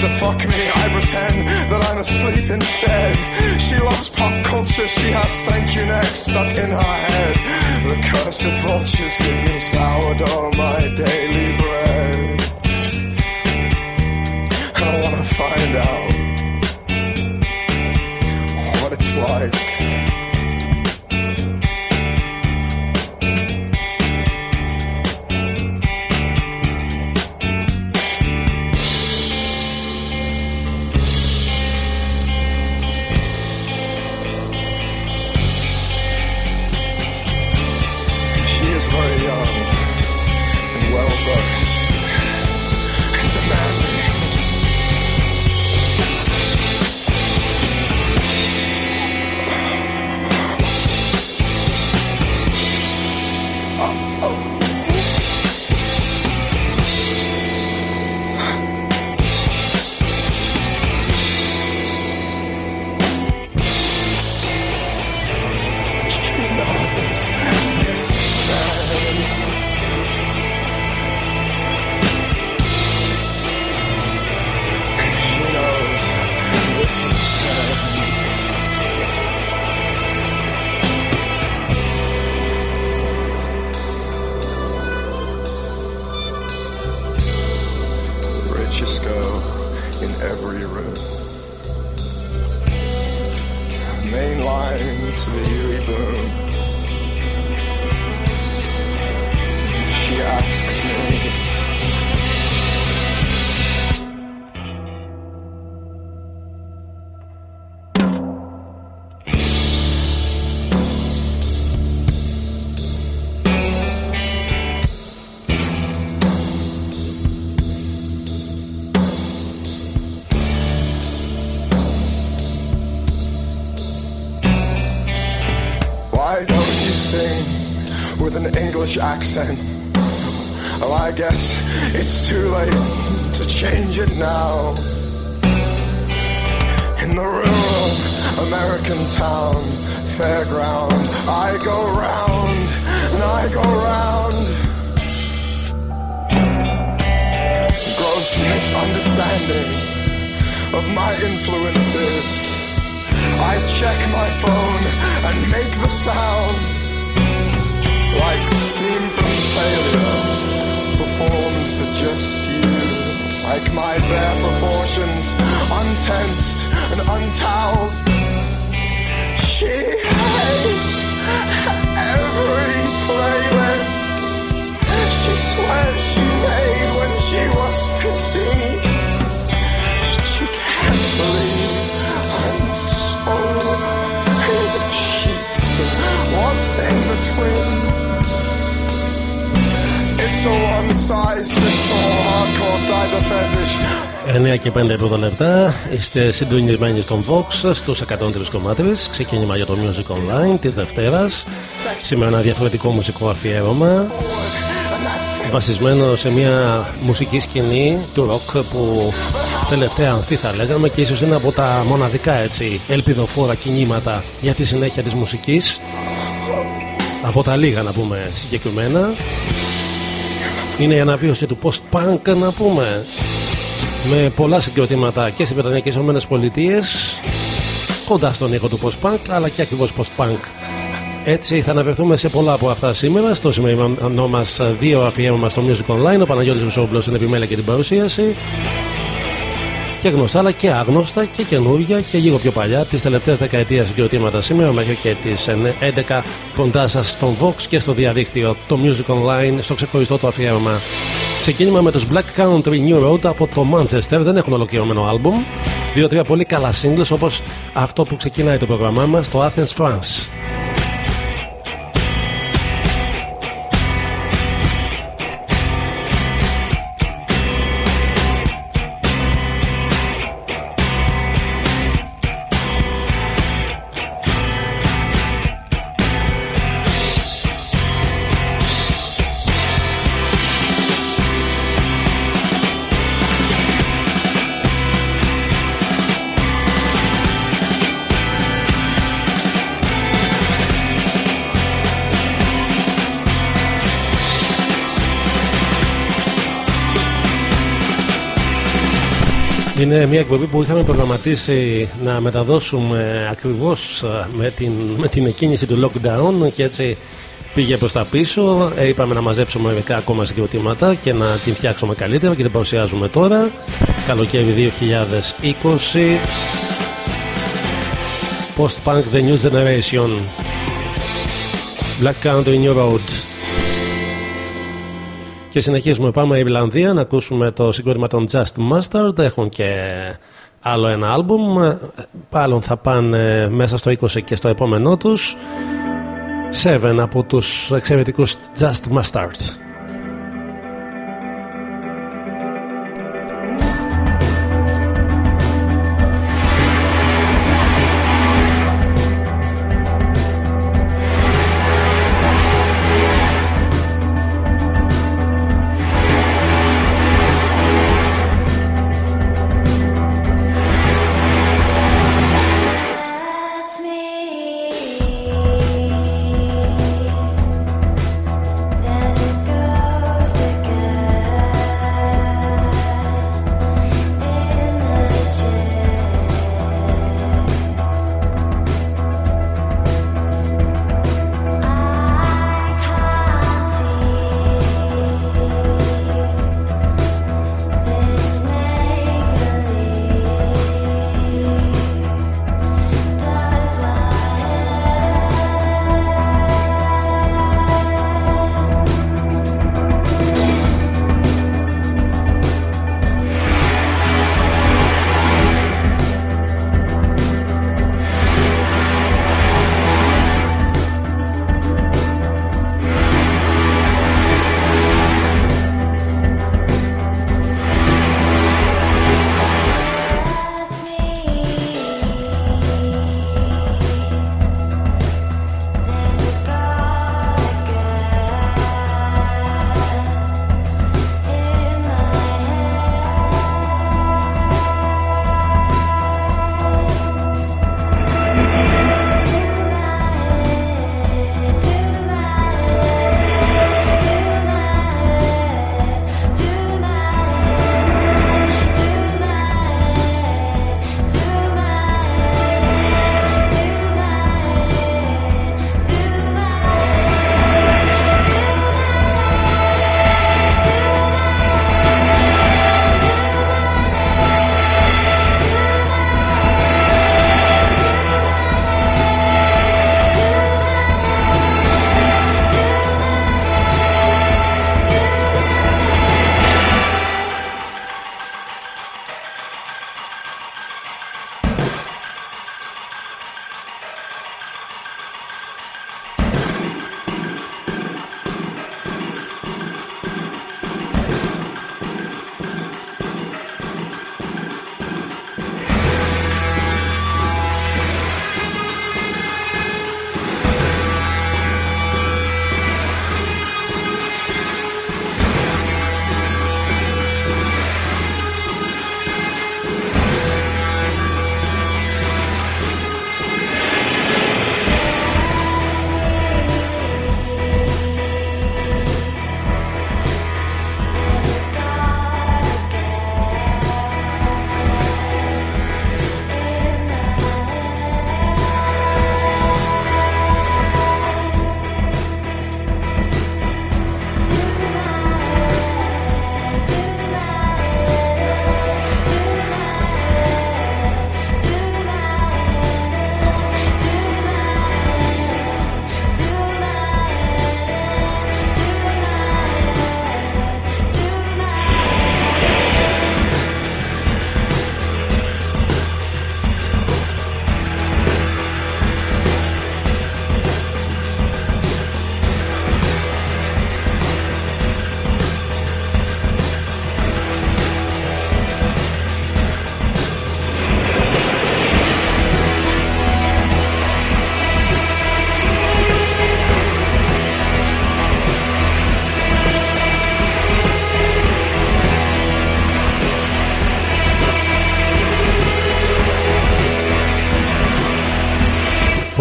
to fuck me, I pretend that I'm asleep instead. She loves pop culture, she has thank you next stuck in her head. The cursed vultures give me sourdough, my daily bread. I wanna find out what it's like. access. Είστε συντονισμένοι στον Vox στους 103,3 ξεκίνημα για το Music Online της Δευτέρας. Σήμερα ένα διαφορετικό μουσικό αφιέρωμα βασισμένο σε μια μουσική σκηνή του ροκ που τελευταία ανθεί θα λέγαμε και ίσως είναι από τα μοναδικά έτσι ελπιδοφόρα κινήματα για τη συνέχεια της μουσικής. Από τα λίγα να πούμε συγκεκριμένα. Είναι η αναβίωση του post-punk να πούμε με πολλά συγκροτήματα και στις Βρετανία και στις Ηνωμένες Πολιτείες κοντά στον ήχο του post-punk αλλά και ακριβώς post-punk έτσι θα αναφερθούμε σε πολλά από αυτά σήμερα στο σημερινό μας δύο αφιέρωμα στο Music Online. Ο Παναγιώτης Βουσόμπλος είναι επιμέλεια και την παρουσίαση. Και γνωστά αλλά και άγνωστα και καινούργια και λίγο πιο παλιά τη τελευταία δεκαετία συγκροτήματα σήμερα μέχρι και τις 11 κοντά σας στον Vox και στο διαδίκτυο. Το Music Online στο ξεχωριστό το αφιέρωμα. Ξεκίνημα με τους Black Country New Road από το Manchester. Δεν έχουν ολοκληρωμένο άλμπουμ. Δύο-τρία πολύ καλά singles όπως αυτό που ξεκινάει το πρόγραμμά μας, το Athens France. Είναι μια εκπομπή που είχαμε προγραμματίσει να μεταδώσουμε ακριβώς ε, με την, με την εκκίνηση του lockdown και έτσι πήγε προς τα πίσω. Ε, είπαμε να μαζέψουμε μερικά ακόμα συγκροτήματα και να την φτιάξουμε καλύτερα και την παρουσιάζουμε τώρα. Καλοκαίρι 2020. Post-punk The New Generation. Black Country New Road. Και συνεχίζουμε. Πάμε Ιρλανδία να ακούσουμε το συγκρότημα των Just Mustard. Έχουν και άλλο ένα άλμπουμ. Πάλλον θα πάνε μέσα στο 20 και στο επόμενό τους. Seven από τους εξαιρετικούς Just Mustard.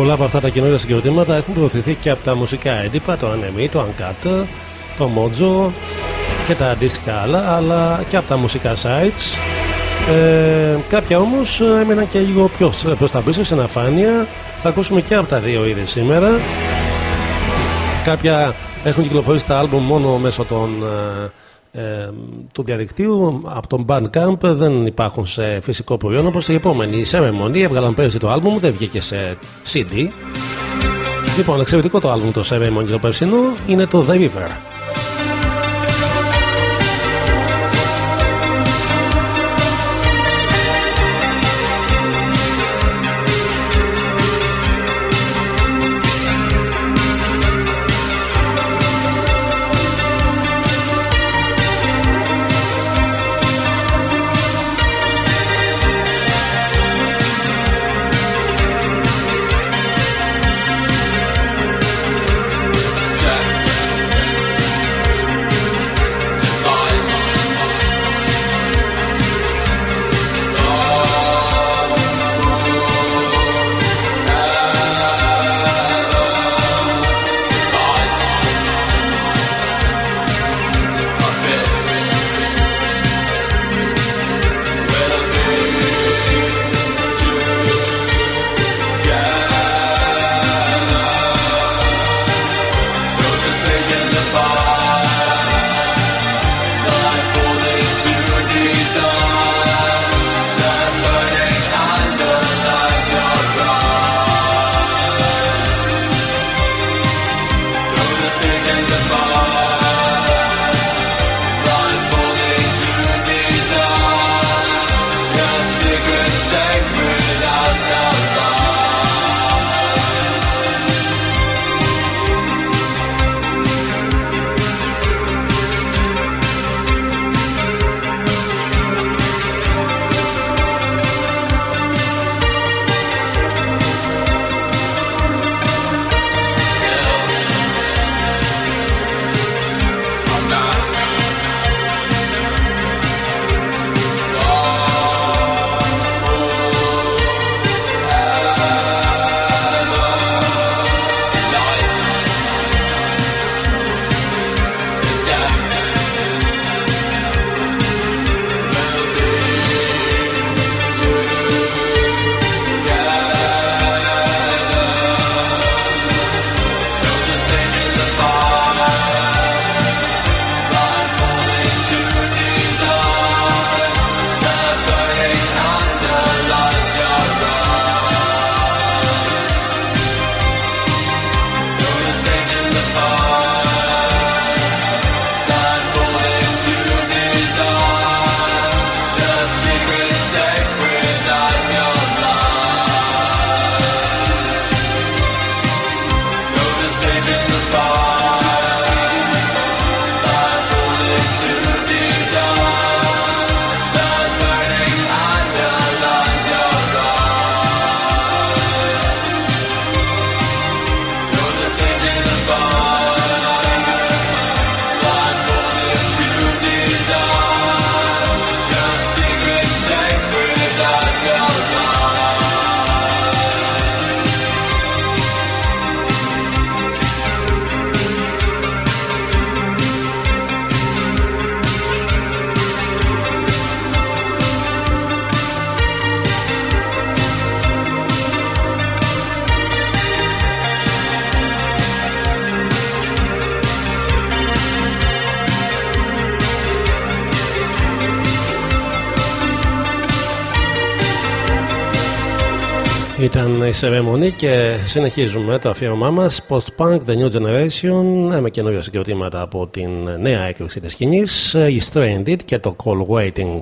Πολλά από αυτά τα καινούργια συγκροτήματα έχουν προωθηθεί και από τα μουσικά έντυπα, το Anemi, το Uncut, το Mojo και τα αντίστοιχα άλλα, αλλά και από τα μουσικά sites. Ε, κάποια όμως έμειναν και λίγο πιο προς τα πίσω στην αφάνεια. Θα ακούσουμε και από τα δύο είδη σήμερα. Κάποια έχουν κυκλοφορήσει τα άλμπουμ μόνο μέσω των, ε, ε, του διαδικτύου. Από τον Bandcamp δεν υπάρχουν σε φυσικό προϊόν όπως η επόμενη. Η Ceremony έβγαλαν πέρυσι το άλμπουμ, δεν βγήκε σε CD. Λοιπόν, εξαιρετικό το άλμπουμ το Ceremony το περσινό είναι το The River. Η Σερεμονή και συνεχίζουμε το αφιέρωμά μας. Post-punk, The New Generation, με καινούργια συγκροτήματα από την νέα έκρηξη της σκηνής. Η Stranded και το Call Waiting.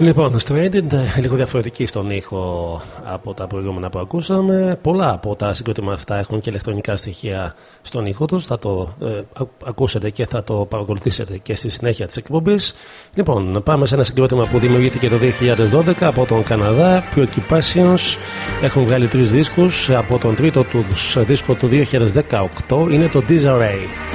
Λοιπόν, Stranded, λίγο διαφορετική στον ήχο από τα προηγούμενα που ακούσαμε. Πολλά από τα συγκρότημα αυτά έχουν και ηλεκτρονικά στοιχεία στον ήχο τους. Θα το ε, ακούσετε και θα το παρακολουθήσετε και στη συνέχεια της εκπομπής. Λοιπόν, πάμε σε ένα συγκρότημα που δημιουργήθηκε το 2012 από τον Καναδά, Preoccupations. Έχουν βγάλει τρεις δίσκους. Από τον τρίτο τους δίσκο του 2018 είναι το Disarray.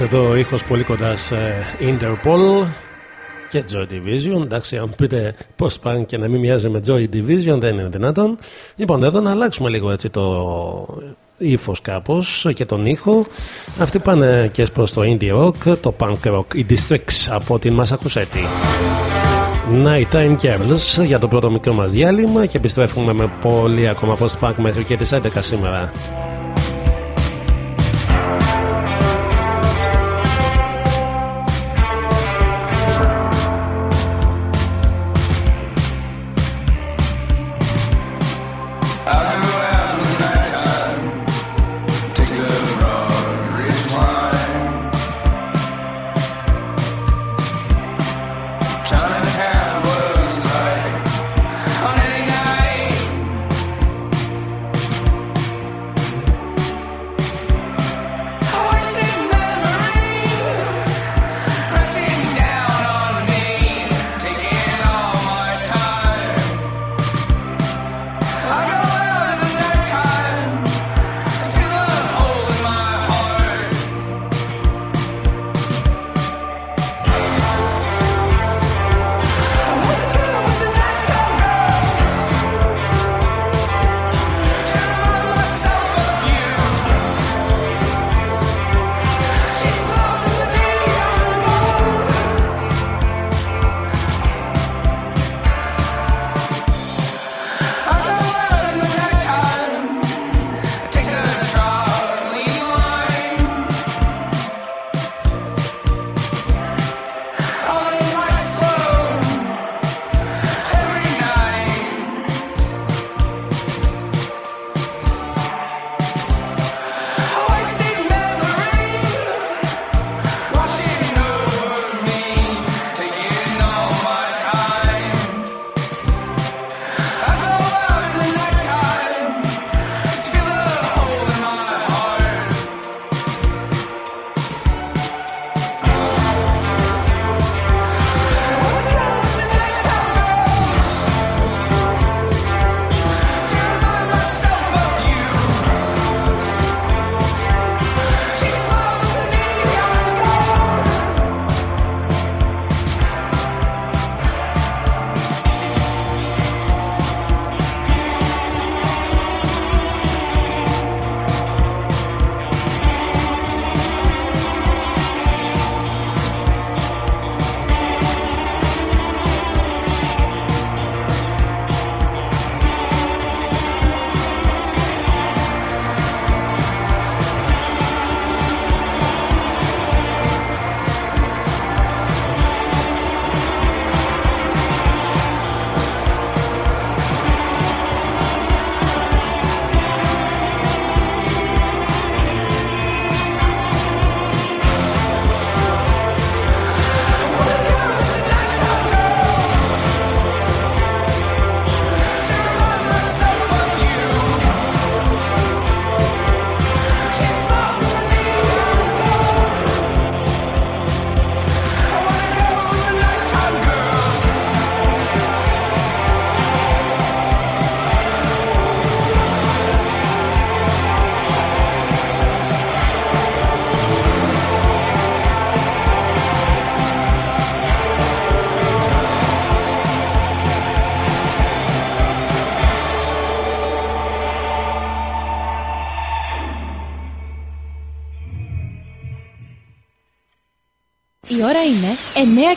Εδώ ο ήχος πολύ κοντάς σε Interpol και Joy Division. Εντάξει, αν πείτε πώς πάνε και να μην μοιάζει με Joy Division, δεν είναι δυνατόν. Λοιπόν, εδώ να αλλάξουμε λίγο έτσι το ύφος κάπως και τον ήχο. Αυτοί πάνε και προς το indie rock, το punk rock, οι Districts από την Massachusetts. Nighttime Carols για το πρώτο μικρό μας διάλειμμα και επιστρέφουμε με πολύ ακόμα post-punk μέχρι και τις 11 σήμερα.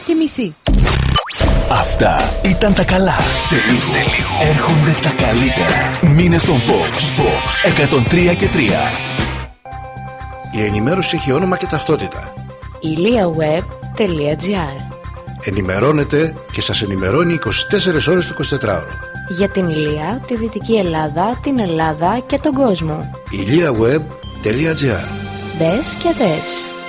Και μισή. Αυτά ήταν τα καλά. Σε λίγο, σε λίγο. έρχονται τα καλύτερα. Μήνε στον Fox. Fox 103 και 3. Η ενημέρωση έχει όνομα και ταυτότητα. iliaweb.gr Ενημερώνετε και σας ενημερώνει 24 ώρες το 24ωρο. Για την Ηλία, τη Δυτική Ελλάδα, την Ελλάδα και τον κόσμο. iliaweb.gr Μπες και δες.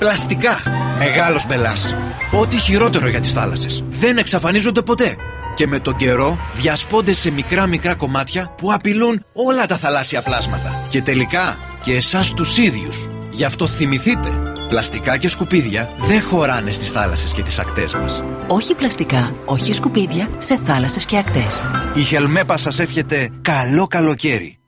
Πλαστικά. Μεγάλος μπελάς. Ό,τι χειρότερο για τις θάλασσες. Δεν εξαφανίζονται ποτέ. Και με τον καιρό διασπώνται σε μικρά μικρά κομμάτια που απειλούν όλα τα θαλάσσια πλάσματα. Και τελικά και εσάς τους ίδιους. Γι' αυτό θυμηθείτε, πλαστικά και σκουπίδια δεν χωράνε στις θάλασσες και τις ακτές μας. Όχι πλαστικά, όχι σκουπίδια σε θάλασσες και ακτές. Η Χελμέπα σας εύχεται καλό καλοκαίρι.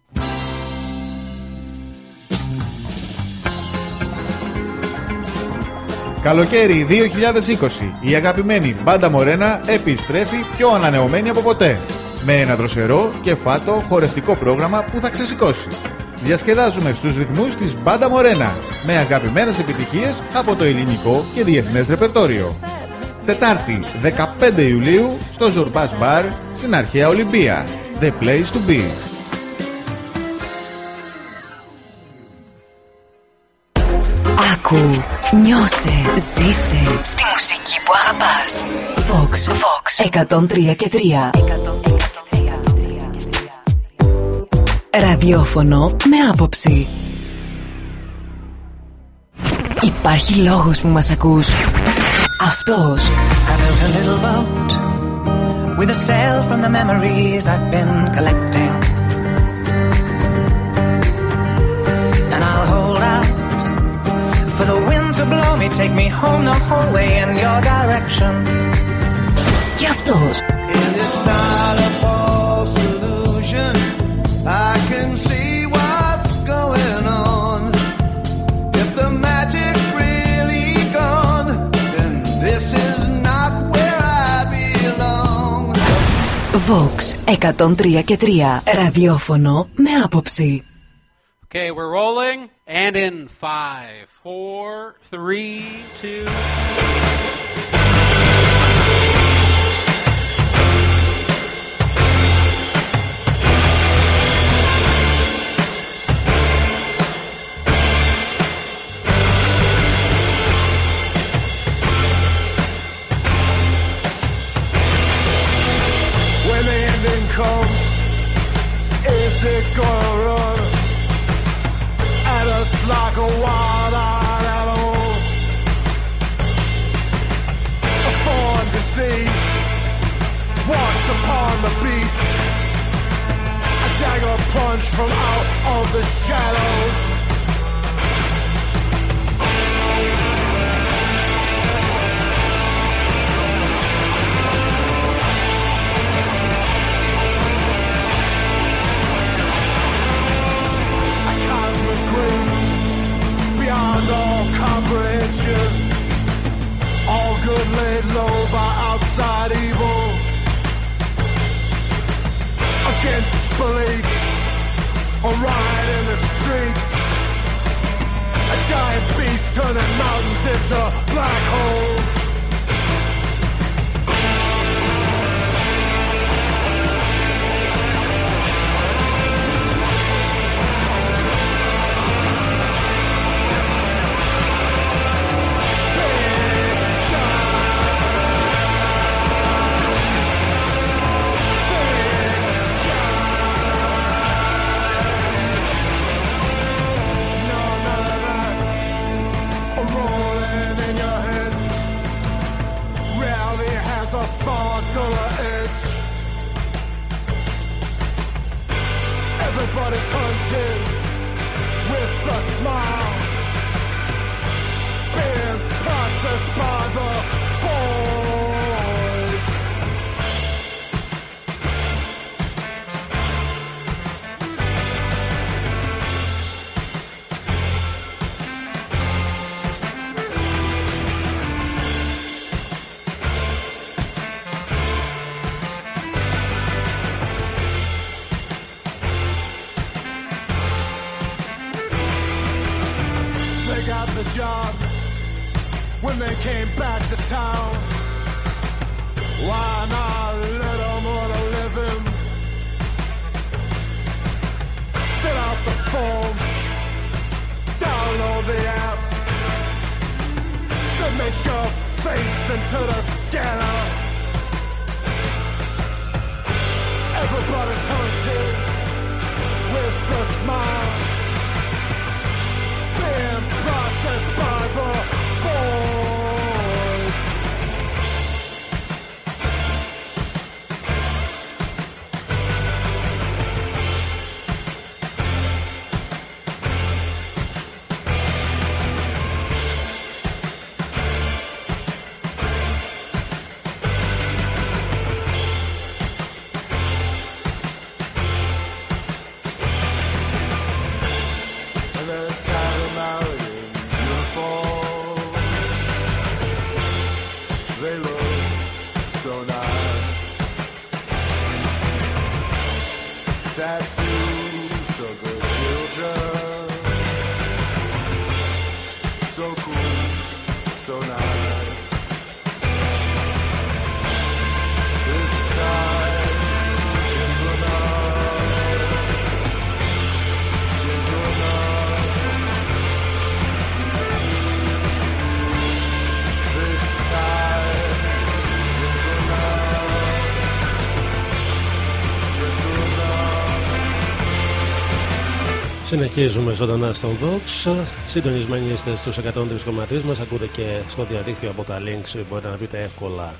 Καλοκαίρι 2020. Η αγαπημένη Μπάντα Μορένα επιστρέφει πιο ανανεωμένη από ποτέ. Με ένα δροσερό και φάτο χορευτικό πρόγραμμα που θα ξεσηκώσει. Διασκεδάζουμε στους ρυθμούς της Μπάντα Μορένα με αγαπημένες επιτυχίες από το ελληνικό και διεθνές ρεπερτόριο. Τετάρτη 15 Ιουλίου στο Ζουρμπάς Μπαρ στην Αρχαία Ολυμπία. The place to be. Άκου, νιώσε, ζήσε στη μουσική που αγαπάς. Vox, Vox 103 και 3. Ραδιόφωνο με άποψη. Υπάρχει λόγος που μας ακούς. Αυτός. I built a little boat with a sail from the memories I've been collecting. Take me home the whole way in your direction. Και αυτός. And it's not a false illusion. I can see what's going on. If the magic really gone, then this is not where I belong. Vox 103 και 3. Ραδιόφωνο με άποψη. Okay, we're rolling. And in five, four, three, two. When the ending comes, is it gonna like a wild-eyed animal? A foreign disease washed upon the beach. A dagger punch from out of the shadows. Beyond all comprehension. All good laid low by outside evil. Against belief, a riot in the streets. A giant beast turning mountains into black holes. Duller edge. Everybody's hunting with a smile. Being processed by the They look so nice. Tattoos Συνεχίζουμε ζωντανά στον Vox. Συντονισμένοι είστε στους 103,3 μας. Ακούτε και στο διαδίκτυο από τα links. Μπορείτε να βρείτε εύκολα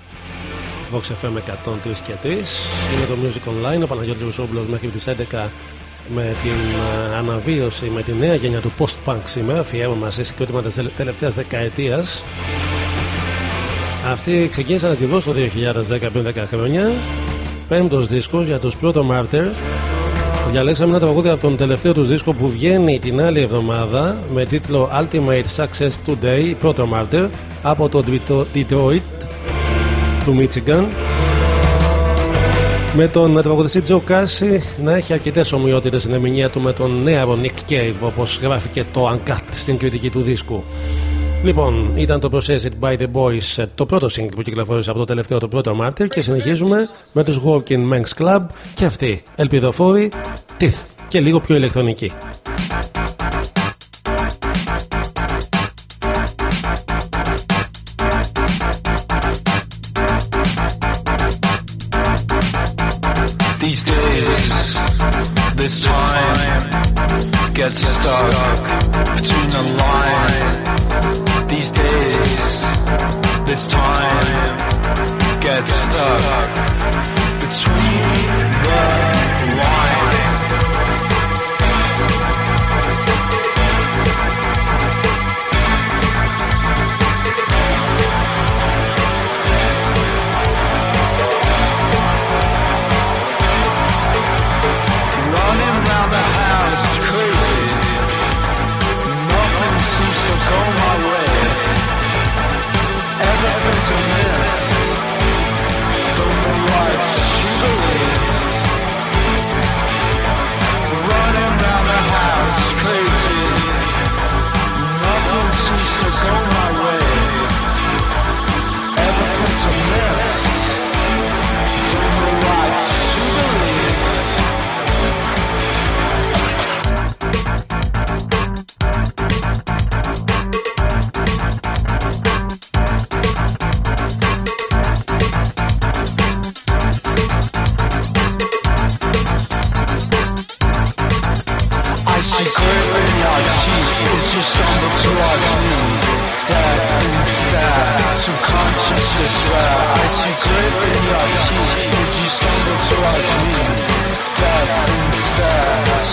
Vox FM 103 και 3. Είναι το Music Online. Ο Παναγιώτης Βουσόμπλος μέχρι τις 11 με την ε, αναβίωση, με τη νέα γενιά του post-punk σήμερα. Αφιέρωμα σε συγκρότημα της τελευταίας δεκαετίας. Αυτοί ξεκίνησαν ακριβώ το 2010 πριν 10 χρόνια. Πέμπτος δίσκος για τους Protomartyr. Διαλέξαμε ένα τραγούδι από τον τελευταίο τους δίσκο που βγαίνει την άλλη εβδομάδα με τίτλο Ultimate Success Today, Protomartyr, από το Detroit του Michigan. Με τον τραγουδιστή Joe Casey να έχει αρκετές ομοιότητες στην ερμηνεία του με τον νέο Nick Cave, όπως γράφει και το Uncut στην κριτική του δίσκου. Λοιπόν, ήταν το Processed by the Boys, το πρώτο single που κυκλοφόρησε από το τελευταίο, των Protomartyr και συνεχίζουμε με τους Working Men's Club και αυτοί, ελπιδοφόροι, Teeth και λίγο πιο ηλεκτρονική. These days, this time gets stuck between the line. These days, this time gets stuck between the line.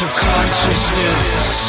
of consciousness.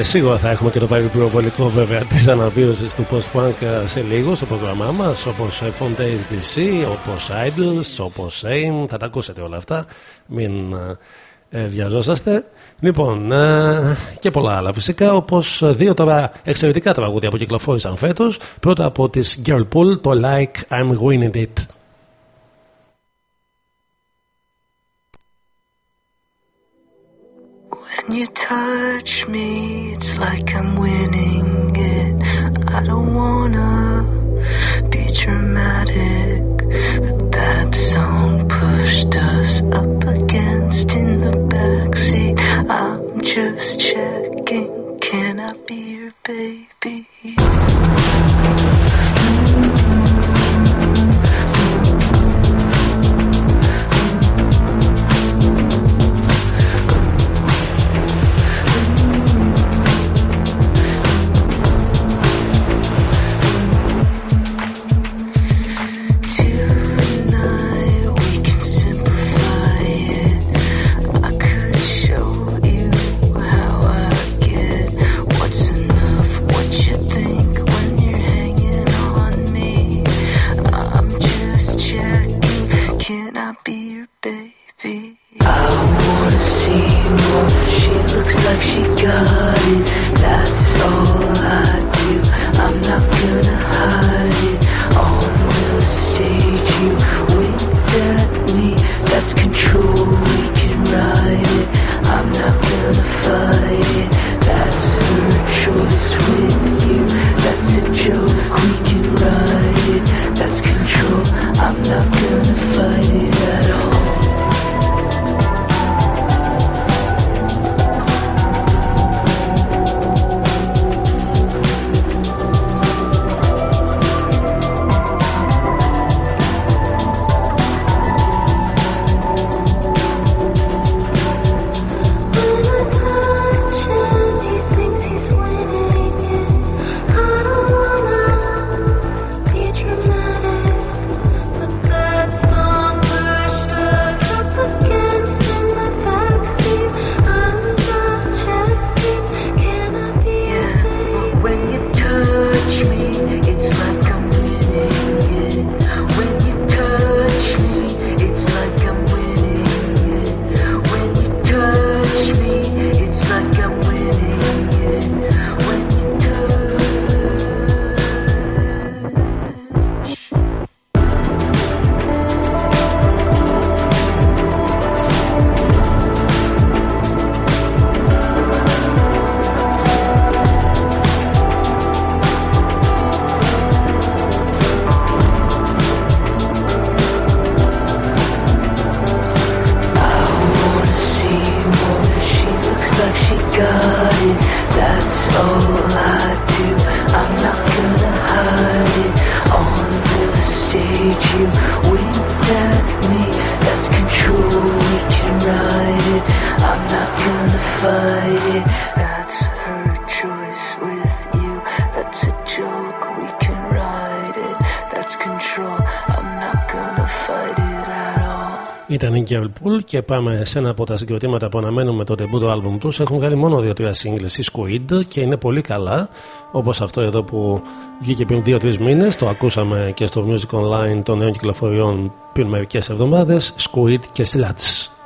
Και σίγουρα θα έχουμε και το πυροβολικό βέβαια της αναβίωσης του post-punk σε λίγο στο πρόγραμμά μας, όπως Fontaine DC, όπως Idols, όπως Aim. Θα τα ακούσετε όλα αυτά. Μην ε, βιαζόσαστε. Λοιπόν, ε, και πολλά άλλα φυσικά, όπως δύο τώρα εξαιρετικά τραγούδια που κυκλοφόρησαν φέτος. Πρώτα από τις Girlpool, το Like I'm Winning It. When you touch me, it's like I'm winning it. I don't wanna be dramatic, but that song pushed us up against in the backseat. I'm just checking, can I be your baby? she got it. That's all I do. I'm not gonna hide it. On the stage, you winked at me. That's control. We can ride it. I'm not gonna fight it. That's her choice with you. That's a joke. We can ride it. That's control. I'm not. Και πάμε σε ένα από τα συγκροτήματα που αναμένουμε το debut του album τους. Έχουν βγάλει μόνο δύο-τρία singles η Squid και είναι πολύ καλά όπως αυτό εδώ που βγήκε πριν δύο-τρεις μήνες. Το ακούσαμε και στο Music Online των νέων κυκλοφοριών πριν μερικές εβδομάδες. Squid και Sluts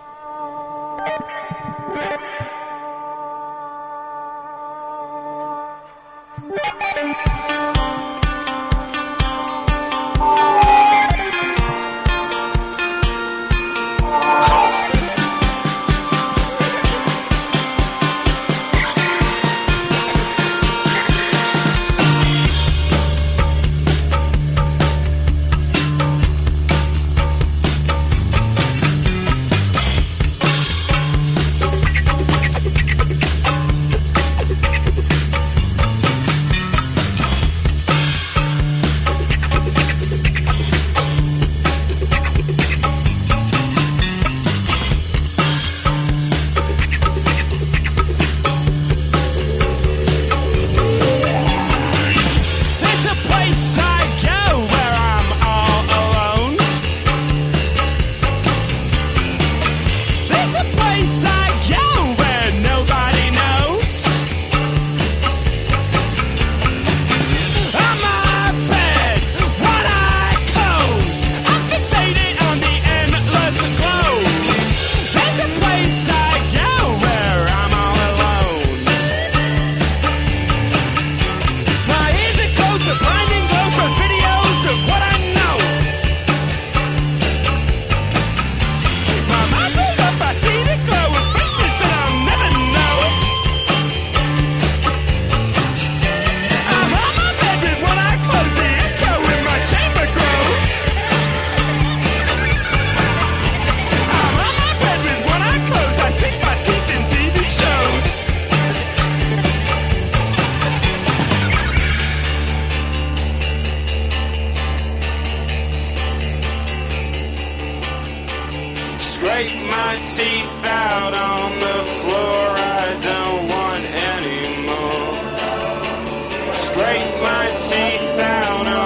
break my teeth down.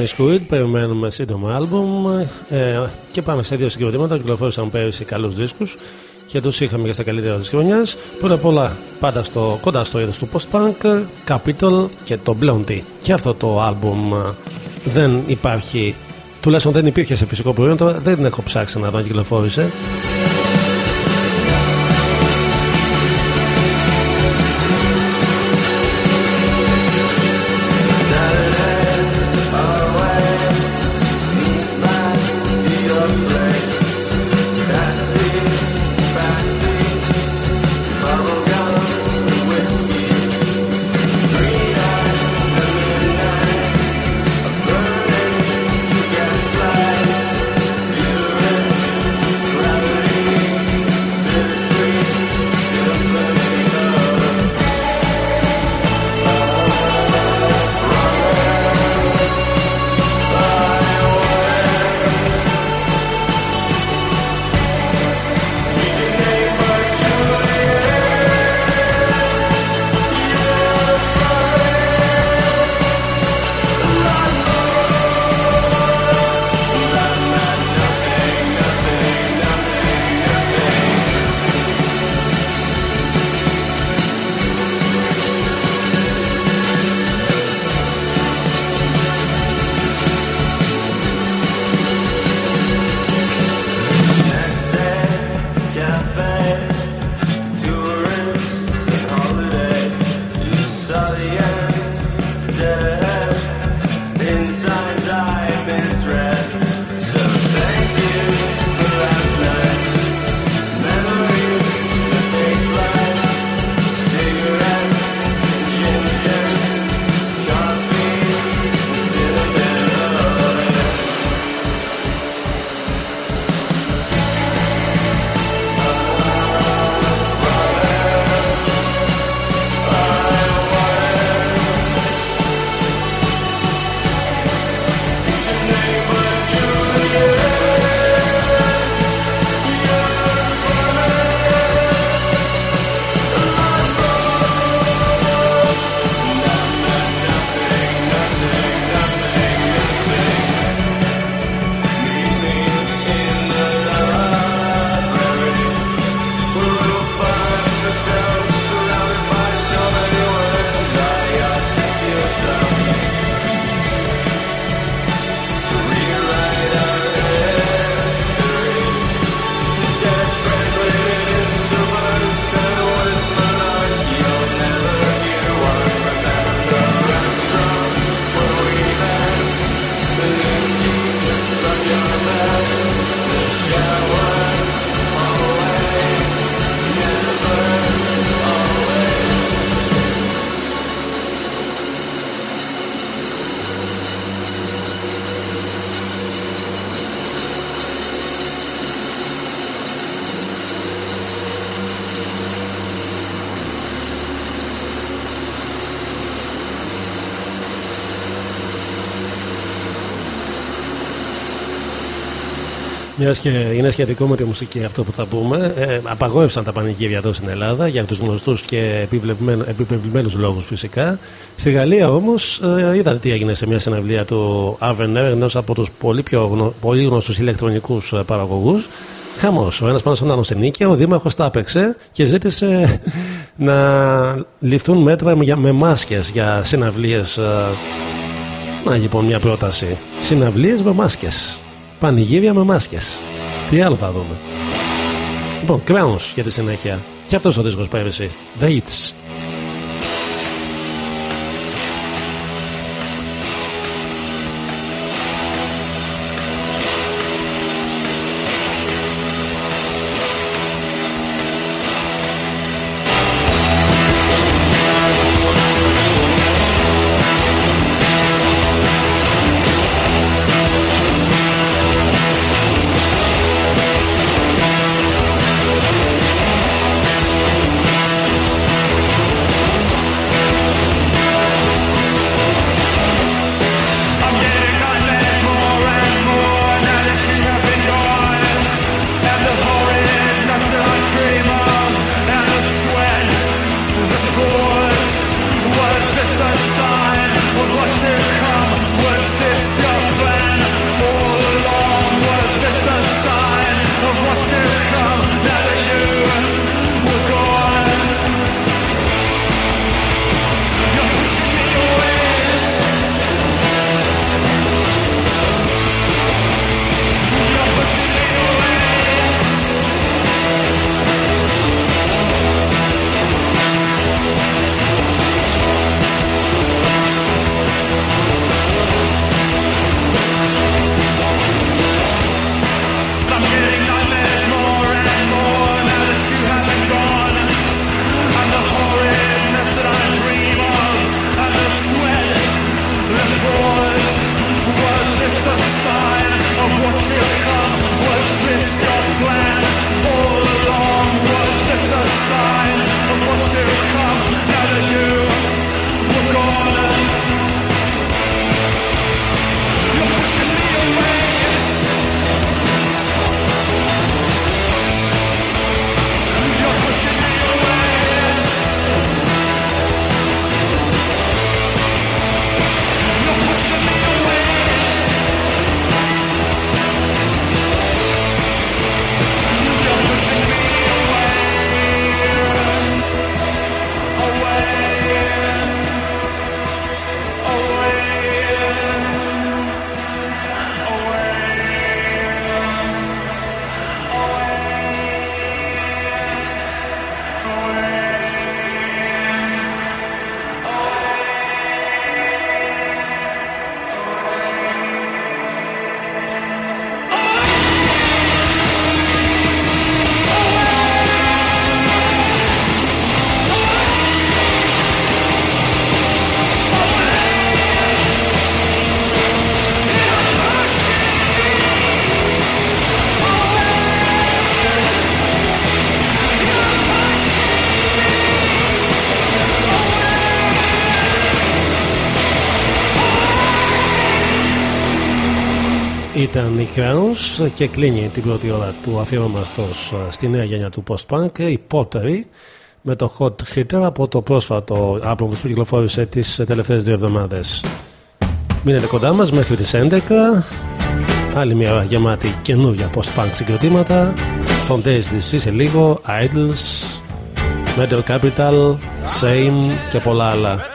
Ήταν η Squid, περιμένουμε σύντομα άλμπουμ ε, και πάμε σε δύο συγκροτήματα. Κυκλοφόρησαν πέρυσι καλούς δίσκους και τους είχαμε και στα καλύτερα της χρονιάς. Πρώτα απ' όλα, πάντα στο, κοντά στο είδος του post-punk, Capital και το Blondie. Και αυτό το άλμπουμ ε, δεν υπάρχει, τουλάχιστον δεν υπήρχε σε φυσικό προϊόν, τώρα δεν έχω ψάξει να δω αν κυκλοφόρησε. Μιας και είναι σχετικό με τη μουσική αυτό που θα πούμε, ε, απαγόρευσαν τα πανηγύρια εδώ στην Ελλάδα για τους γνωστούς και επιβεβλημένου λόγους φυσικά. Στη Γαλλία όμως ε, είδατε τι έγινε σε μια συναυλία του Avenir, ενός από τους πολύ, πιο γνω, πολύ γνωστούς ηλεκτρονικούς ε, παραγωγούς. Χαμός. Ο ένας πάνω στον άλλο στην νίκη, ο Δήμαρχος τα έπαιξε και ζήτησε να ληφθούν μέτρα με μάσκες για συναυλίες. Ε, να λοιπόν μια πρόταση. Συναυλίες με μάσκες πανηγύρια με μάσκες. Τι άλλο θα δούμε. Λοιπόν, Crowns για τη συνέχεια. Και αυτός ο δίσκος πέρυσι. The Hits. Η Crowns και κλείνει την πρώτη ώρα του αφιερώματος στη νέα γενιά του post-punk η Pottery με το Hot Hitter από το πρόσφατο album που κυκλοφόρησε τις τελευταίες δύο εβδομάδες. Μείνετε κοντά μας μέχρι τις 11 άλλη μια ώρα γεμάτη καινούργια post-punk συγκροτήματα. From Days DC σε λίγο Idols Metal Capital Same και πολλά άλλα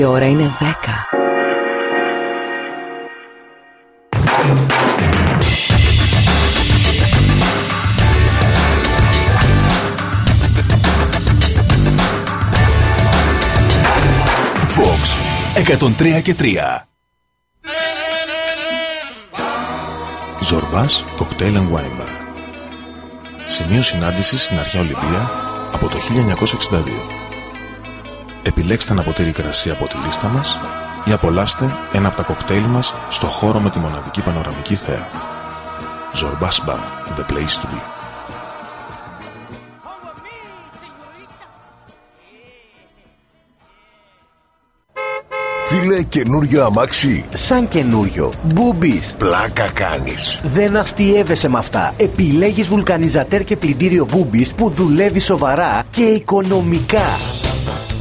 Η ώρα είναι 10. Fox 103 και 3. Ζορμπάς Cocktail and Wine Bar. Σημείο συνάντησης στην αρχαία Ολυμπία από το 1962. Επιλέξτε ένα ποτήρι κρασί από τη λίστα μας ή απολαύστε ένα από τα κοκτέιλ μας στο χώρο με τη μοναδική πανοραμική θέα. Ζορμπάς Bar, the place to be. Φίλε, καινούριο αμάξι; Σαν καινούριο. Μπούμπης. Πλάκα κάνεις. Δεν αστείευεσαι με αυτά. Επιλέγεις βουλκανιζατέρ και πλυντήριο Μπούμπης που δουλεύει σοβαρά και οικονομικά.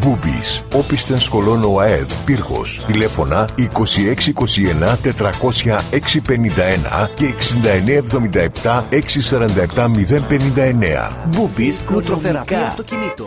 Μπούμπης, όπιστεν σκολών ΟΑΕΔ, Πύργος, τηλέφωνα 2621 400 651 και 6977 647 059. Μπούμπης, Λουτροθεραπεία αυτοκινήτων.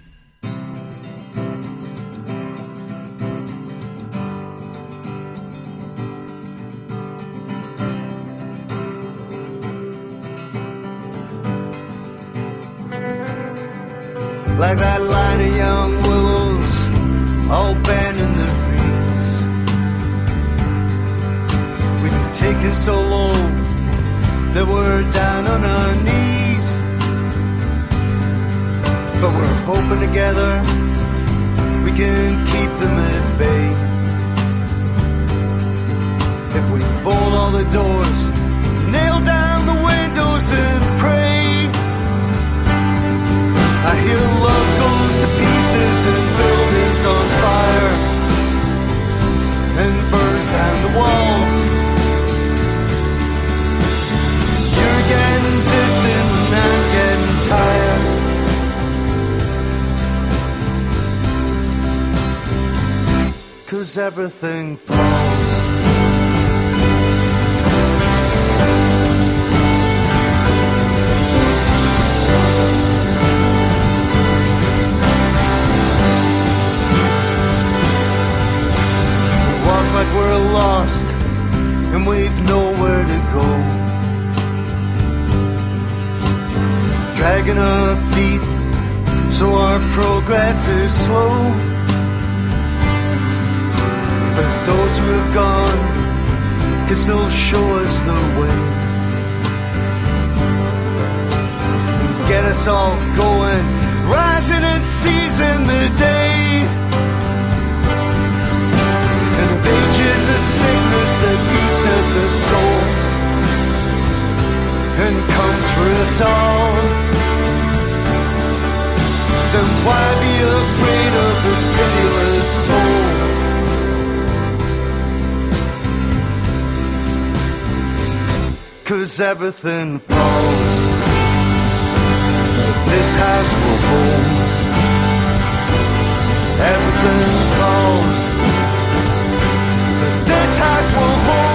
The it's all going, rising and seizing the day. And of ages of sickness that eats at the soul and comes for us all. Then why be afraid of this pitiless toll? Cause everything falls this house will hold. Everything falls, but this house will hold.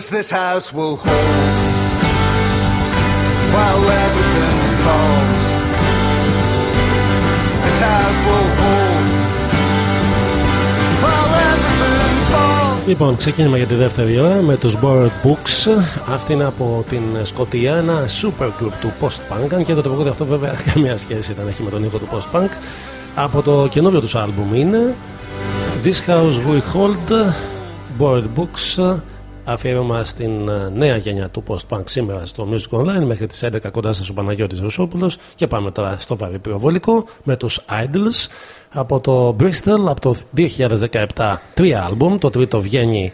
Cause this house will hold. While everything falls. This house will hold. While everything falls. Λοιπόν, ξεκίνημα για τη δεύτερη ώρα με τους Bored Books. Αυτή είναι από την Σκωτία, ένα super group του post-punk. Αν και το τραγούδι αυτό βέβαια καμία σχέση δεν έχει με τον ήχο του post-punk. Από το καινούριο τους άλμπουμ είναι This House We Hold, Bored Books. Αφιέρωμα στην ε, νέα γενιά του post-punk σήμερα στο Music Online μέχρι τις 11 κοντά σας ο Παναγιώτης Ρουσόπουλος. Και πάμε τώρα στο βαρύ πυροβολικό με τους Idols από το Bristol από το 2017 τρία άλμπουμ. Το τρίτο βγαίνει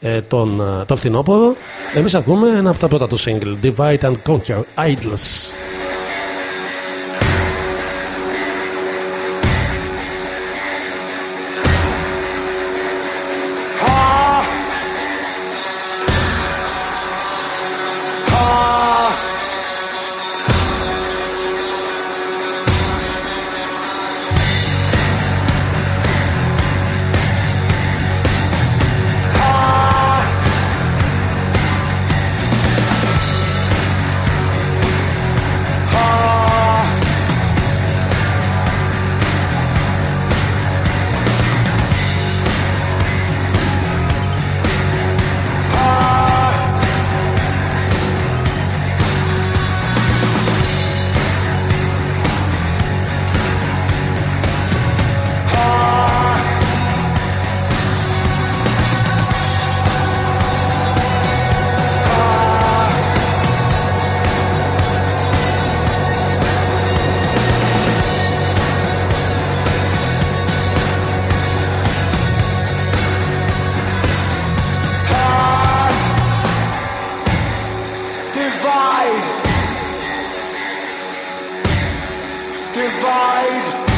ε, τον, ε, το φθινόπωρο. Εμείς ακούμε ένα από τα πρώτα του single Divide and Conquer Idols died.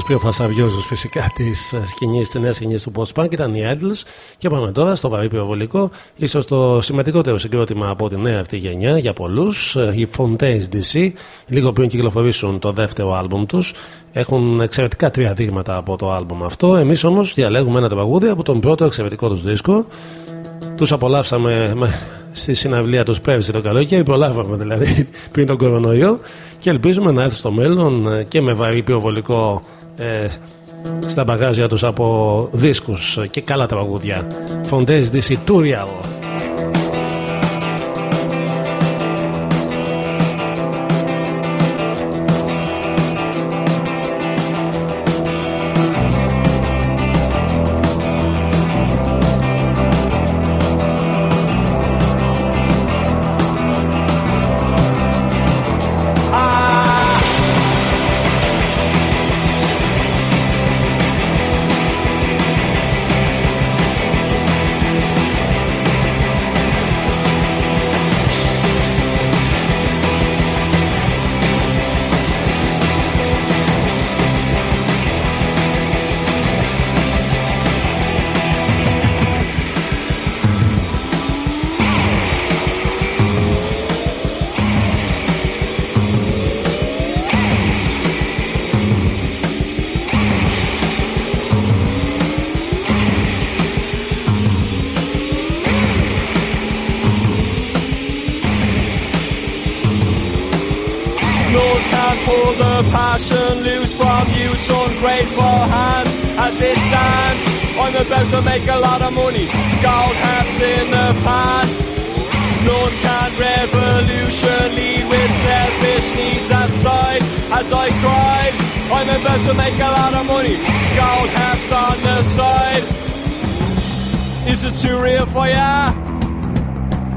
Τους πιο φασαβιόζους φυσικά της σκηνής, της νέας σκηνής του post-punk ήταν οι Idols και πάμε τώρα στο βαρύ πυροβολικό ίσως το σημαντικότερο συγκρότημα από τη νέα αυτή γενιά για πολλούς οι Fontaines DC λίγο πριν κυκλοφορήσουν το δεύτερο άλμπουμ τους. Έχουν εξαιρετικά τρία δείγματα από το άλμπουμ αυτό. Εμείς όμως διαλέγουμε ένα τραγούδι από τον πρώτο εξαιρετικό τους δίσκο. Τους απολαύσαμε στη συναυλία τους πέρυσι το καλοκαίρι. Προλάβαμε δηλαδή πριν τον κορονοϊό. Και ελπίζουμε να έρθει στο μέλλον ε, και με βαρύ πυροβολικό ε, στα μπαγάζια τους από δίσκους και καλά τραγούδια. Fondays DC as I cried. I'm about to make a lot of money, gold hats on the side. Is it too real for ya?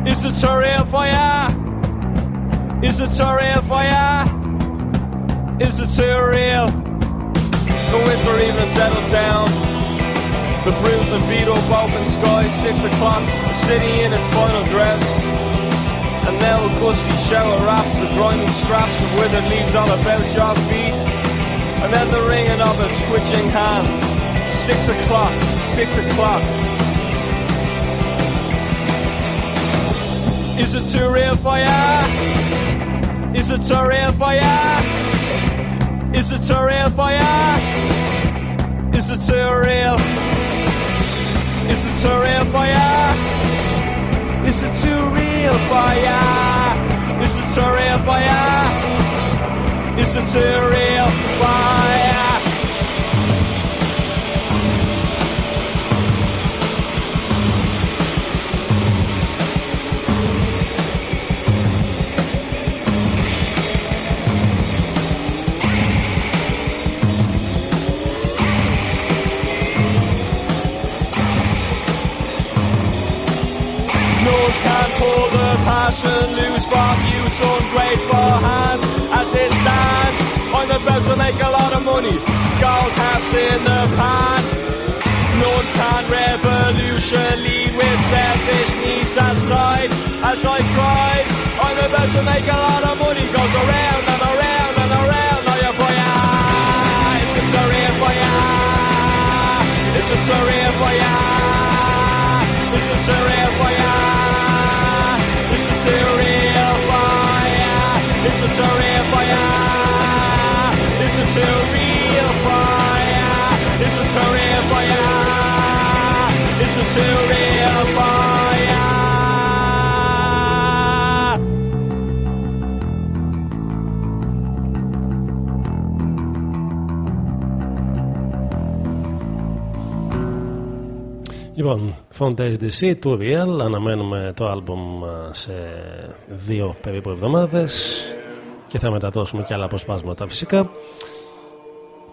Is it too real for ya? Is it too real for ya? Is it too real? The winter evening settles down. The bruised and beat up open sky, six o'clock, the city in its final dress. And now gusty shower wraps the grinding straps of withered leaves all about your feet. And then the ringing of a twitching hand. Six o'clock, six o'clock. Is it too real for ya? Is it too real for ya? Is it too real for ya? Is it too real? Is it too real for ya? Is it too real tutorial for. It's a tutorial fire. It's a tutorial fire. Passion loose from you, it's ungrateful hands as it stands. I'm about to make a lot of money, gold caps in the pan. No one can revolution lead with selfish needs aside as I cry. I'm about to make a lot of money, goes around and around and around. Now you're for ya, it's a career for ya, it's a career for ya. It's a career for ya. Λοιπόν, Fontaine το To Real, αναμένουμε το άλμπουμ ε, σε δύο περίπου εβδομάδες και θα μεταδώσουμε και άλλα αποσπάσματα φυσικά.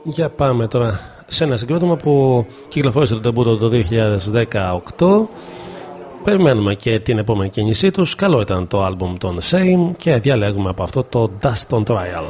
Για πάμε τώρα σε ένα συγκρότημα που κυκλοφόρησε το τεμπούτο το 2018. Περιμένουμε και την επόμενη κίνησή τους. Καλό ήταν το άλμπουμ των Same και διαλέγουμε από αυτό το Dust on Trial.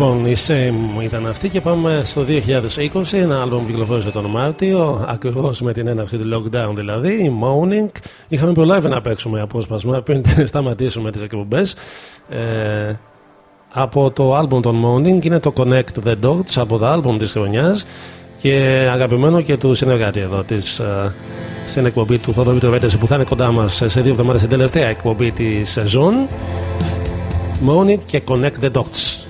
Λοιπόν, η Same ήταν αυτή και πάμε στο 2020. Ένα άλμπομ που κυκλοφόρησε τον Μάρτιο, ακριβώς με την έναρξη του lockdown δηλαδή, η Moaning. Είχαμε προλάβει να παίξουμε απόσπασμα πριν σταματήσουμε τις εκπομπές. Ε, από το άλμπομ των Moaning είναι το Connect the Dots από το άλμπομ της χρονιάς και αγαπημένο και του συνεργάτη εδώ της, ε, στην εκπομπή του Θοδωρή Τροβέτεση που θα είναι κοντά μας σε δύο εβδομάδες στην τελευταία εκπομπή της σεζόν. Moaning και Connect the Dots.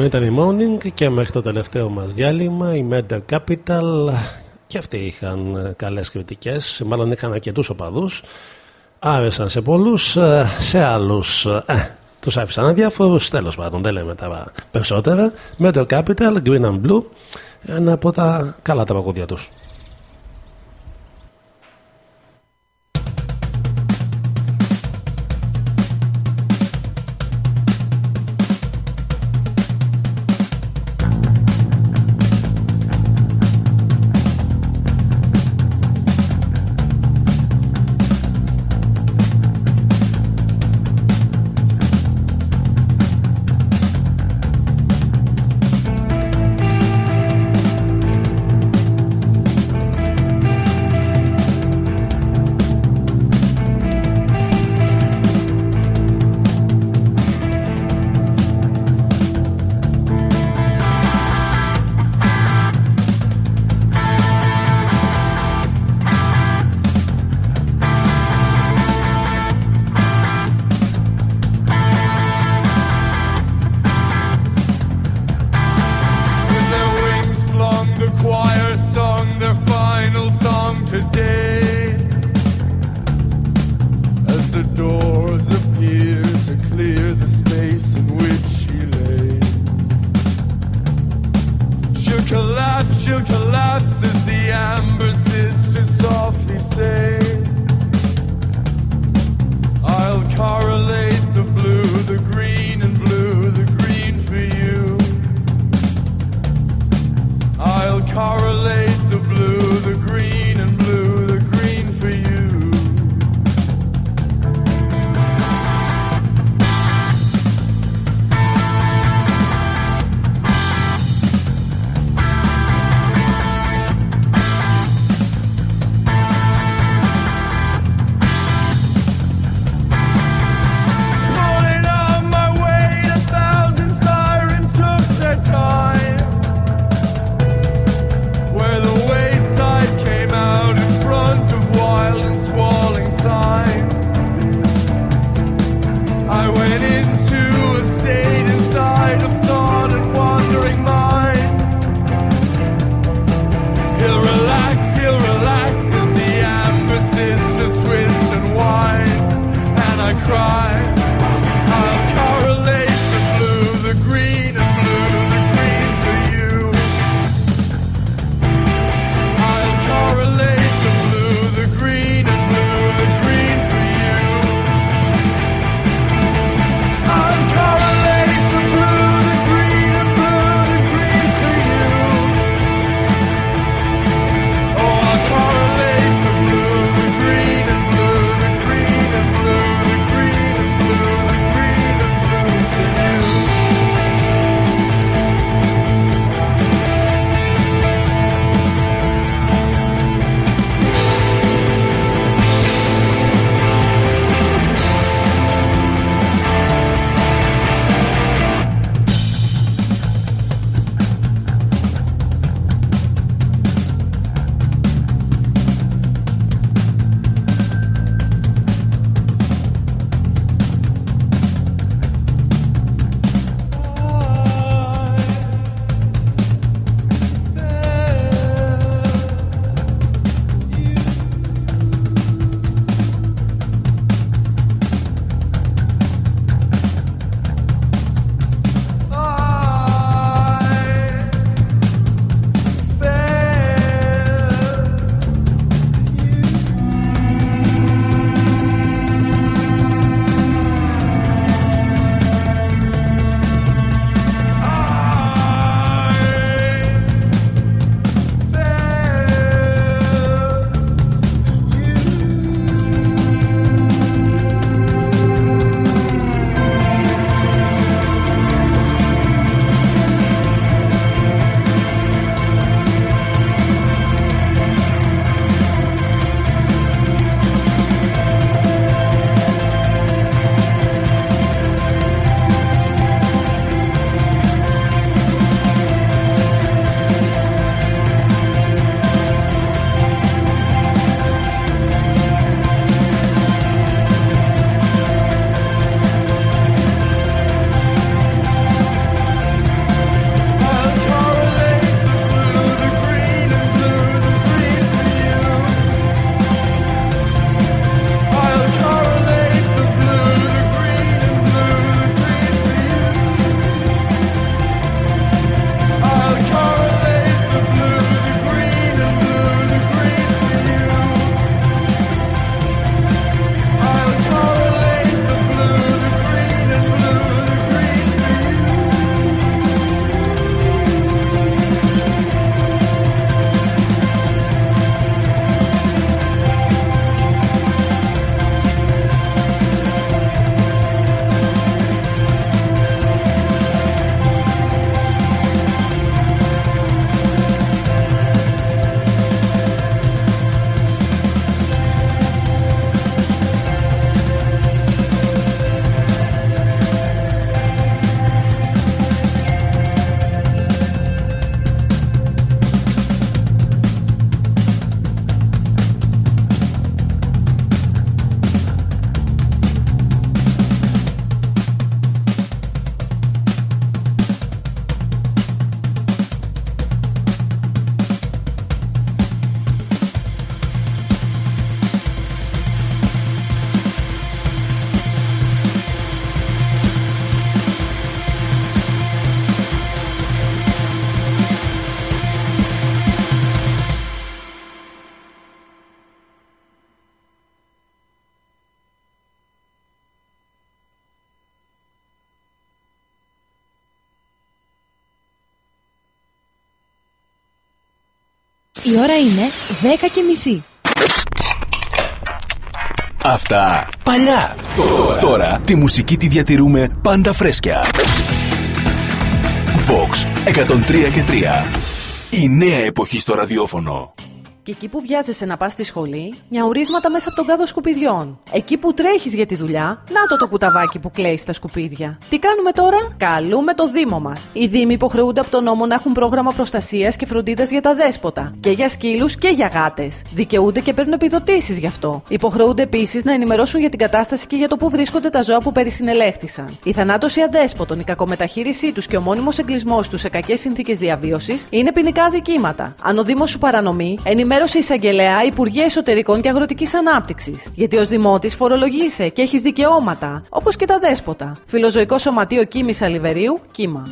Λοιπόν, ήταν η Morning και μέχρι το τελευταίο μας διάλειμμα η Meta Capital και αυτοί είχαν ε, καλές κριτικές, μάλλον είχαν αρκετούς οπαδούς. Άρεσαν σε πολλούς, ε, σε άλλους ε, τους άφησαν αδιάφορους, τέλος πάντων δεν λέμε τα περισσότερα. Meta Capital, Green and Blue, ένα από τα καλά τα παγόδια τους. Η ώρα είναι 10 και μισή. Αυτά παλιά. Τώρα, τώρα τη μουσική τη διατηρούμε πάντα φρέσκια. Vox 103 και 3. Η νέα εποχή στο ραδιόφωνο. Και εκεί που βιάζεσαι να πας στη σχολή, νιαουρίσματα μέσα από τον κάδο σκουπιδιών. Εκεί που τρέχεις για τη δουλειά, να το το κουταβάκι που κλαίει στα σκουπίδια. Τι κάνουμε τώρα; Καλούμε το Δήμο μας. Οι Δήμοι υποχρεούνται από τον νόμο να έχουν πρόγραμμα προστασίας και φροντίδας για τα δέσποτα. Και για σκύλους και για γάτες. Δικαιούνται και παίρνουν επιδοτήσεις γι' αυτό. Υποχρεούνται επίσης να ενημερώσουν για την κατάσταση και για το που βρίσκονται τα ζώα που περισυνελέχθησαν. Η θανάτωση αδέσποτων, η κακομεταχείρισή τους και ο μόνιμος εγκλισμός τους σε κακές συνθήκες διαβίωσης είναι ποινικά αδικήματα. Αν ο Δήμος σου παρανομεί, ενημέρωσε εισαγγελέα Υπουργεία Εσωτερικών και Αγροτικής Ανάπτυξης. Γιατί ως δημότης φορολογείσαι και έχεις δικαιώματα, όπως και τα δέσποτα. Φιλοζωικό Σωματείο Κίμης Αλιβερίου, κύμα.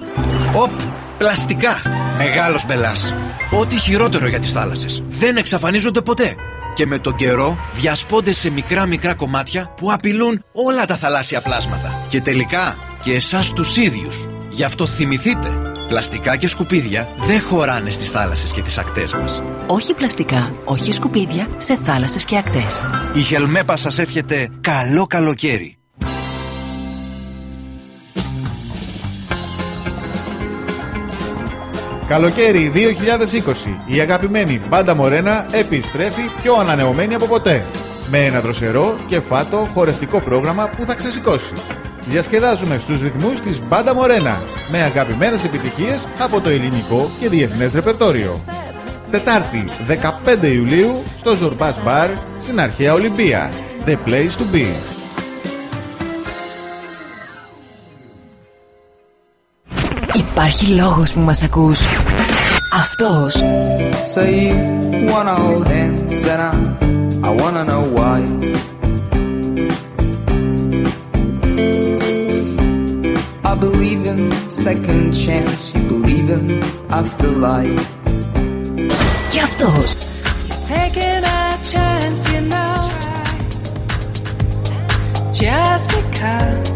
Οπ, πλαστικά. Μεγάλος μπελάς. Ό,τι χειρότερο για τις θάλασσες. Δεν εξαφανίζονται ποτέ. Και με τον καιρό διασπώνται σε μικρά μικρά κομμάτια που απειλούν όλα τα θαλάσσια πλάσματα. Και τελικά και εσάς τους ίδιους. Γι' αυτό θυμηθείτε, πλαστικά και σκουπίδια δεν χωράνε στις θάλασσες και τις ακτές μας. Όχι πλαστικά, όχι σκουπίδια σε θάλασσες και ακτές. Η Χελμέπα σας εύχεται καλό καλοκαίρι. Καλοκαίρι 2020. Η αγαπημένη Μπάντα Μορένα επιστρέφει πιο ανανεωμένη από ποτέ. Με ένα δροσερό και φάτο χορευτικό πρόγραμμα που θα ξεσηκώσει. Διασκεδάζουμε στους ρυθμούς της Μπάντα Μορένα με αγαπημένες επιτυχίες από το ελληνικό και διεθνές ρεπερτόριο. Τετάρτη 15 Ιουλίου στο Ζουρμπάς Μπαρ στην Αρχαία Ολυμπία. The place to be. Υπάρχει λόγος που μας ακούς. Αυτός. Say you wanna hold hands and I, I wanna know why. I believe in second chance, you believe in afterlife. Και αυτός. Taking a chance, you know. Just because.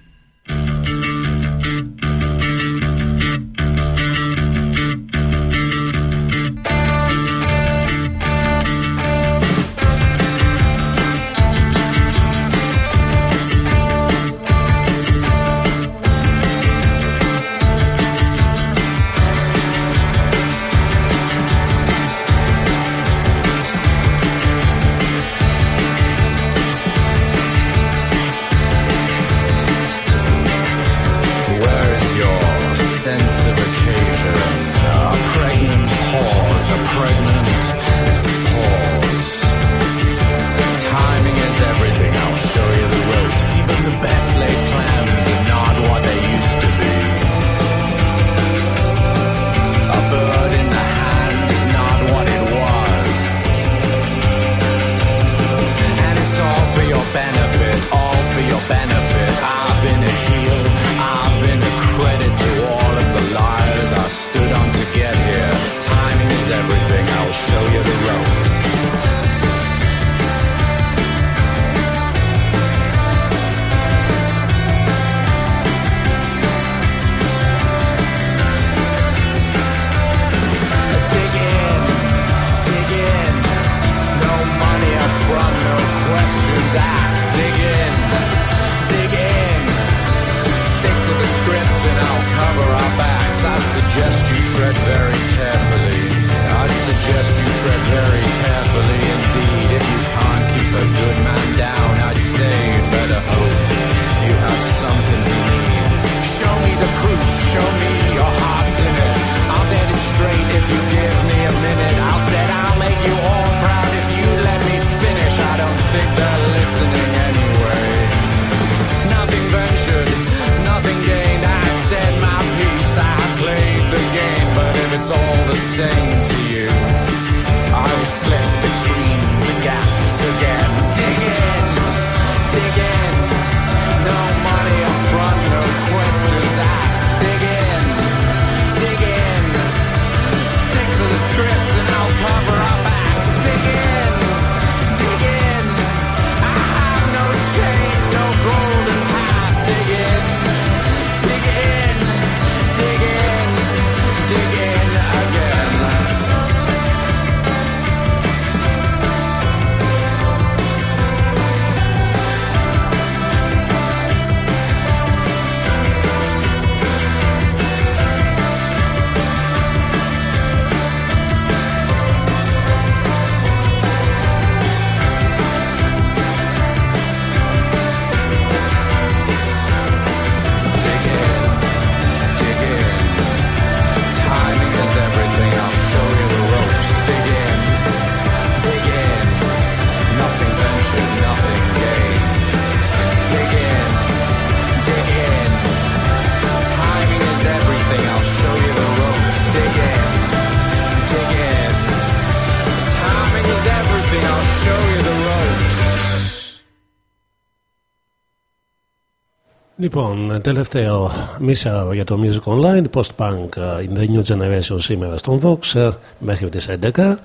Λοιπόν, τελευταίο μισάωρο για το Music Online, post-punk in the new generation σήμερα στον Vox ε, μέχρι τις 11.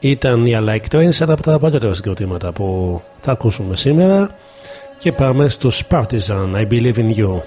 Ήταν η Like Trains, ένα από τα παλιότερα συγκροτήματα που θα ακούσουμε σήμερα. Και πάμε στους Partisan, I Believe in You.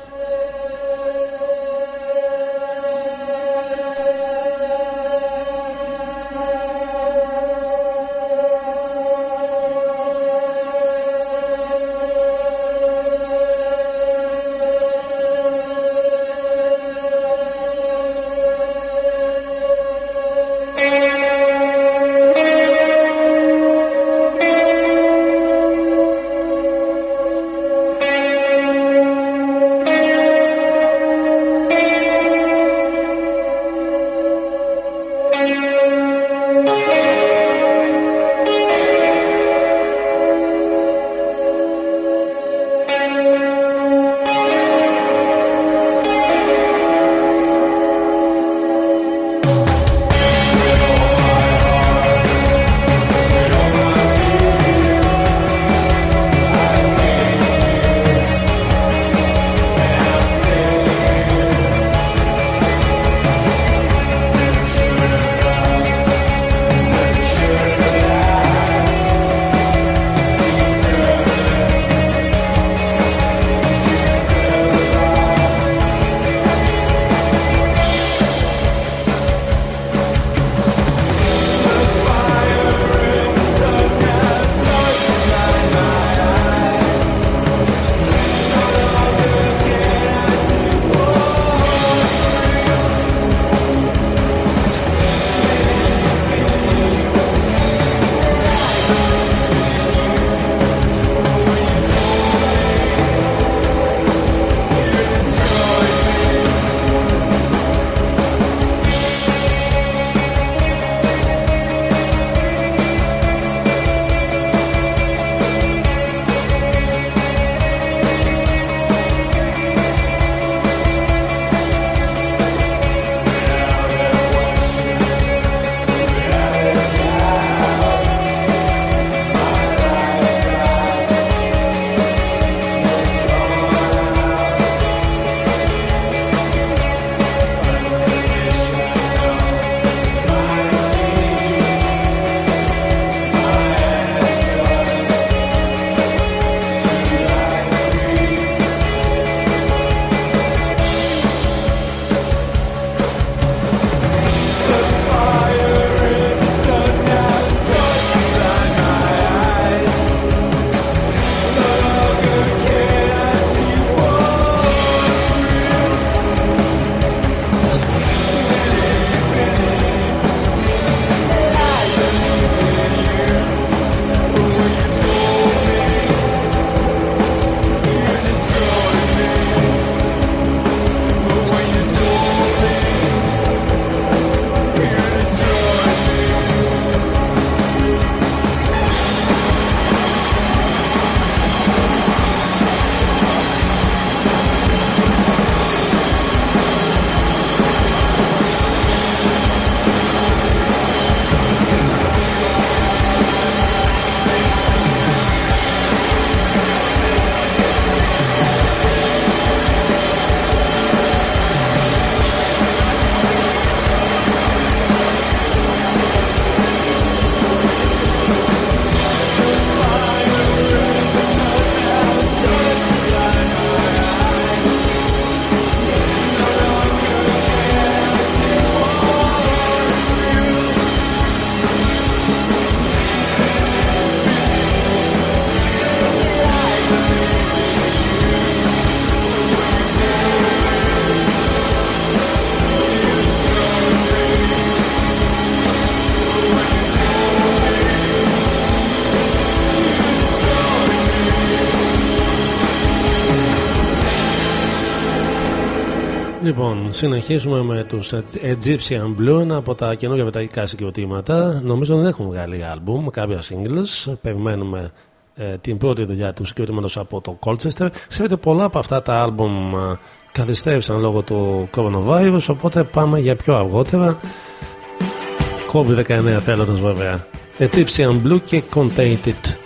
Συνεχίζουμε με τους Egyptian Blue, ένα από τα καινούργια βρετανικά συγκροτήματα. Νομίζω δεν έχουν βγάλει άλμπουμ, κάποια singles. Περιμένουμε ε, την πρώτη δουλειά του συγκροτήματος από το Colchester. Ξέρετε, πολλά από αυτά τα άλμπουμ ε, καθυστέρησαν λόγω του coronavirus, οπότε πάμε για πιο αργότερα. COVID-19 θέλοντας βέβαια. Egyptian Blue και Contained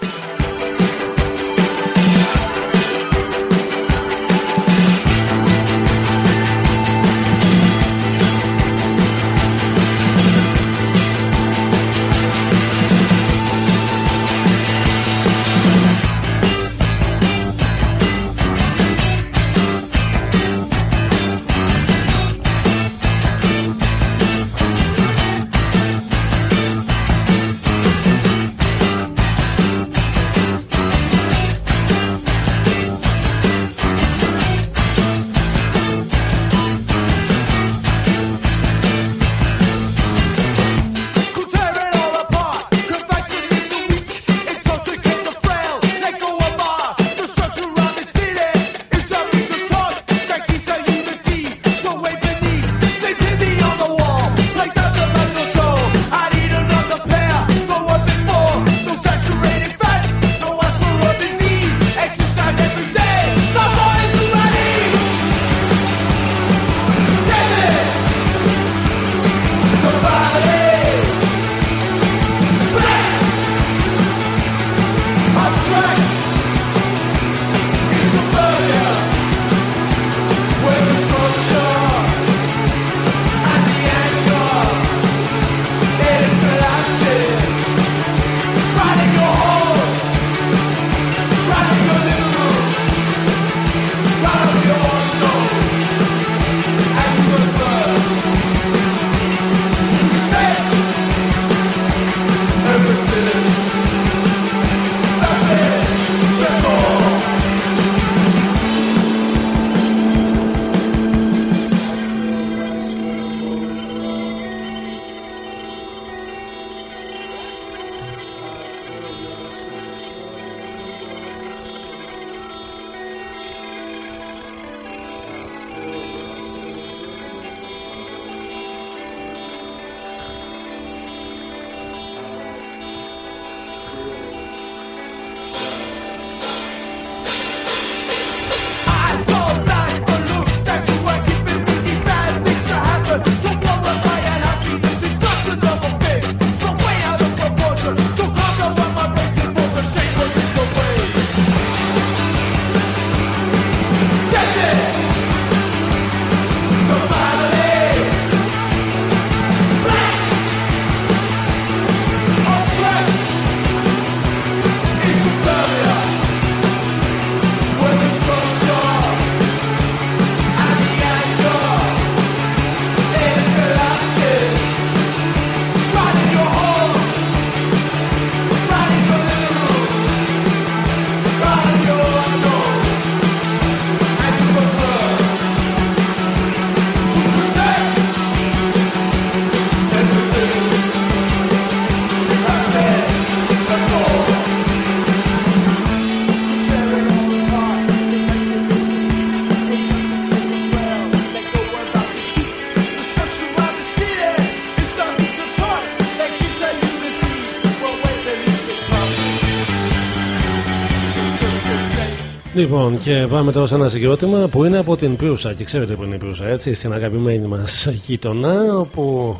Λοιπόν, και πάμε τώρα σε ένα συγκρότημα που είναι από την Προύσα. Και ξέρετε που είναι η Προύσα, έτσι, στην αγαπημένη μας γείτονα, όπου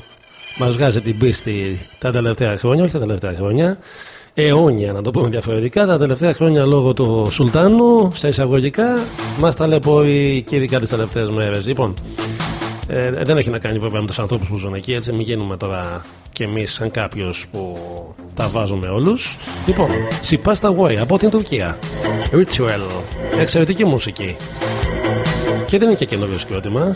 μας βγάζει την πίστη τα τελευταία χρόνια, όχι τα τελευταία χρόνια, αιώνια να το πούμε διαφορετικά. Τα τελευταία χρόνια λόγω του Σουλτάνου, στα εισαγωγικά, μας ταλαιπωρεί και ειδικά τις τελευταίες μέρες. Λοιπόν, ε, δεν έχει να κάνει βέβαια με τους ανθρώπους που ζουν εκεί, έτσι μην γίνουμε τώρα κι εμείς σαν κάποιος που τα βάζουμε όλους. Λοιπόν, Sipasta Way από την Τουρκία. Ritual. Εξαιρετική μουσική. Και δεν είναι και καινούριο συγκρότημα.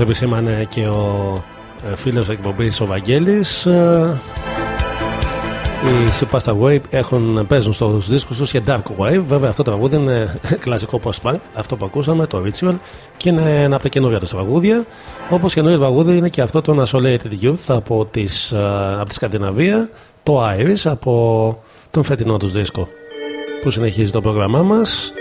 Επισήμανε και ο ε, φίλος εκπομπής ο Βαγγέλης ε, οι Supasta Wave έχουν, παίζουν στους δίσκους τους και Dark Wave. Βέβαια αυτό το τραγούδι είναι κλασικό post-punk αυτό που ακούσαμε, το Ritual και είναι ένα από τα καινούργια τους τραγούδια όπως καινούργιο τραγούδι είναι και αυτό το Isolated Youth από, τις, ε, από τη Σκανδιναβία το Iris από τον φετινό τους δίσκο που συνεχίζει το πρόγραμμά μας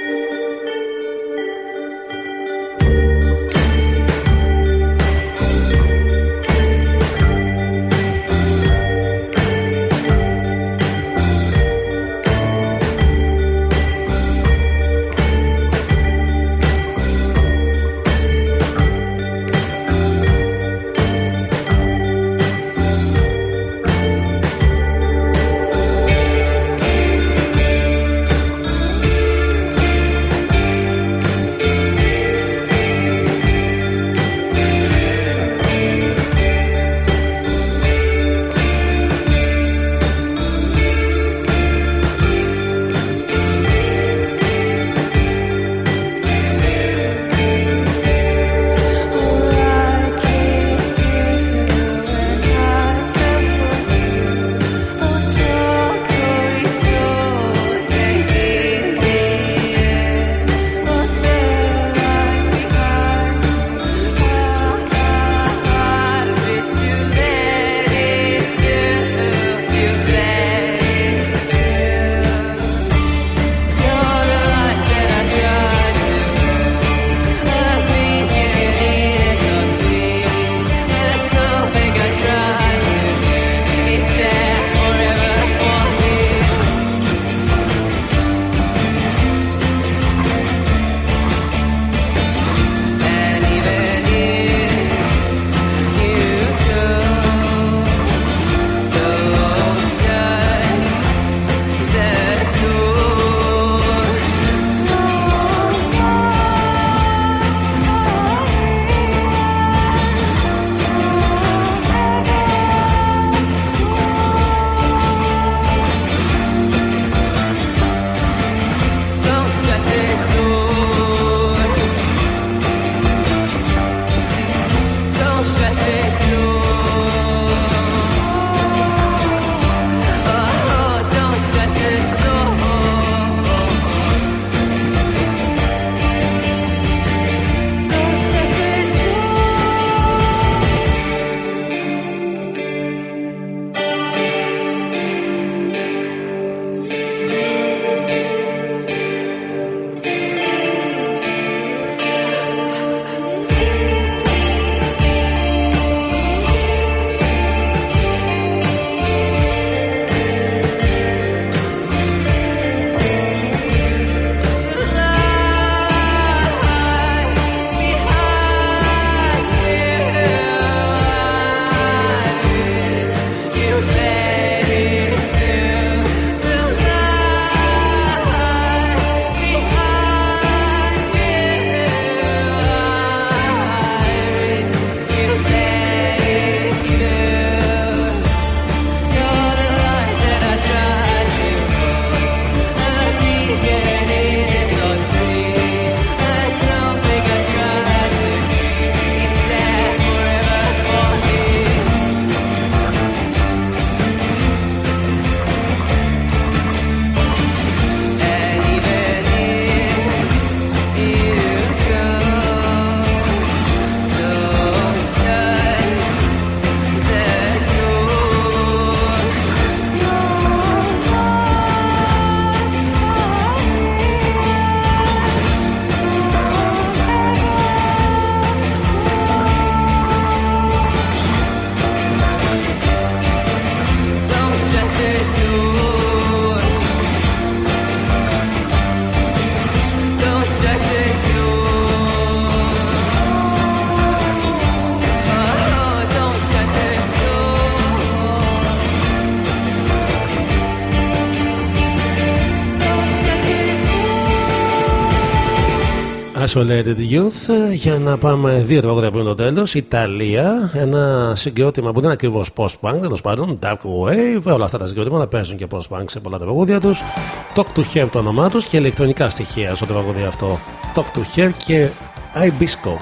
Isolated Youth για να πάμε δύο τραγούδια πριν το τέλος. Ιταλία, ένα συγκρότημα που δεν είναι ακριβώς post-punk, τέλος πάντων, Dark Wave, όλα αυτά τα συγκροτήματα παίζουν και post-punk σε πολλά τραγούδια τους. Talk to Hair το όνομά τους και ηλεκτρονικά στοιχεία στο τραγούδι αυτό. Talk to Hair και Ibisco.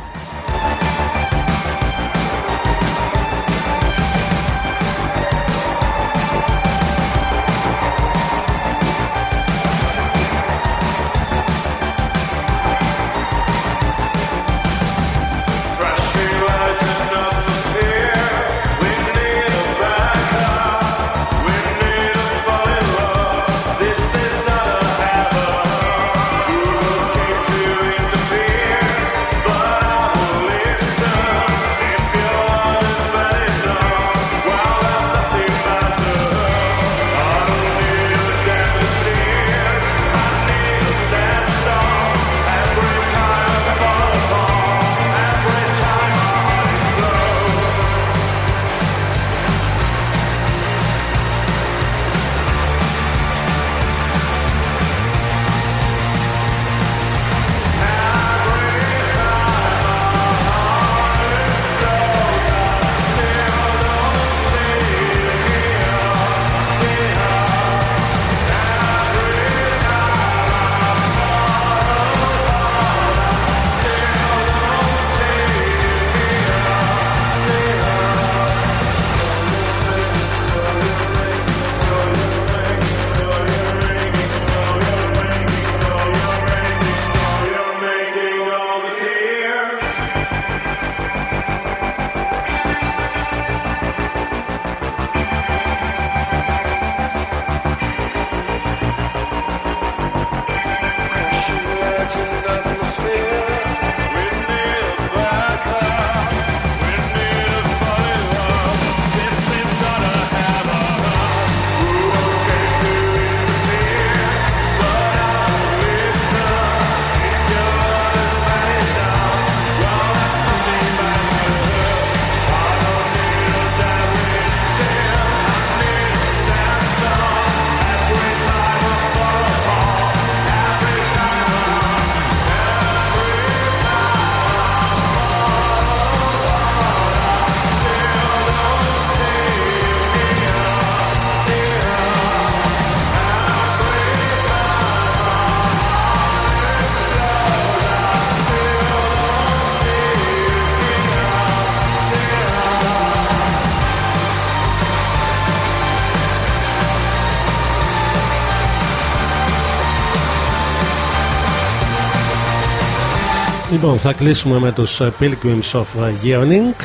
Θα κλείσουμε με τους ε, Pilgrims of Yearning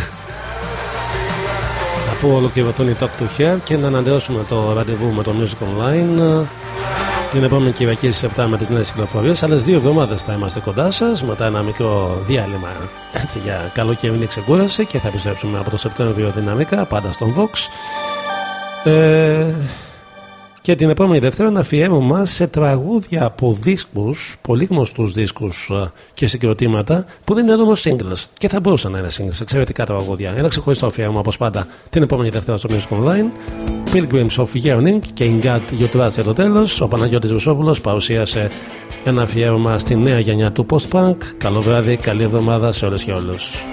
αφού ολοκληρωθούν οι Talk to Hair και να ανανεώσουμε το ραντεβού με το Music Online ε, την επόμενη Κυριακή στις 7 με τις νέες κυκλοφορίες. Άλλες δύο εβδομάδες θα είμαστε κοντά σας. Μετά ένα μικρό διάλειμμα έτσι, για καλοκαιρινή ξεκούραση και θα επιστρέψουμε από το Σεπτέμβριο δυναμικά πάντα στον Vox. Ε, και την επόμενη Δευτέρα να αφιέρωμα σε τραγούδια από δίσκους, πολύ γνωστούς δίσκους ε, και συγκροτήματα που δεν είναι όμως singles και θα μπορούσαν να είναι singles, εξαιρετικά τραγούδια. Ένα ξεχωριστό αφιέρωμα όπως πάντα την επόμενη Δευτέρα στο Music Online. Pilgrims of Yearning και In God You Trust για το τέλος. Ο Παναγιώτης Βουσόπουλος παρουσίασε ένα αφιέρωμα στη νέα γενιά του post-punk. Καλό βράδυ, καλή εβδομάδα σε όλες και όλους.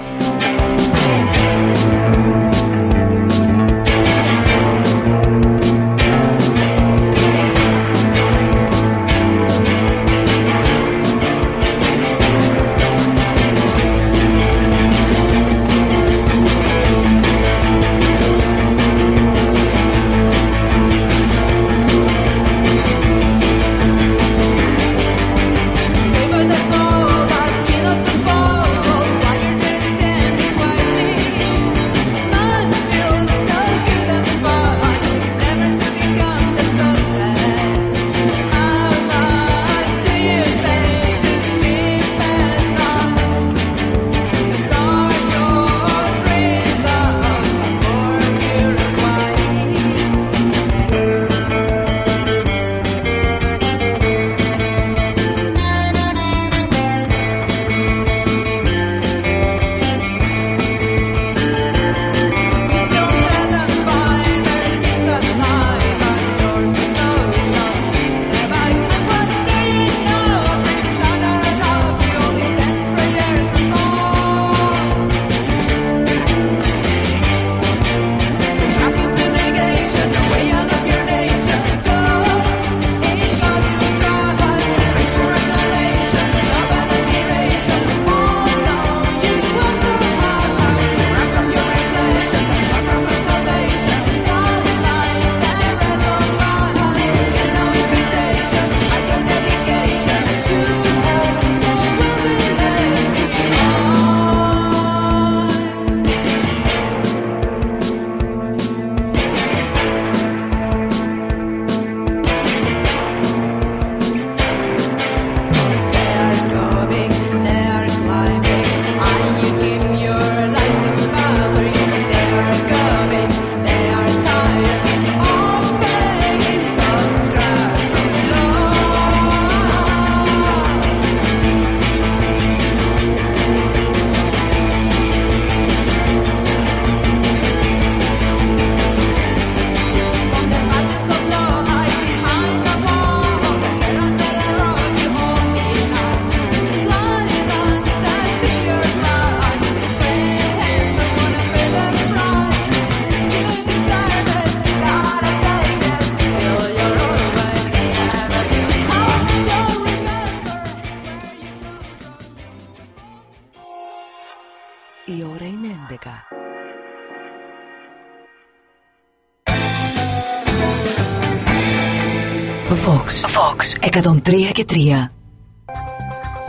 103 και 3.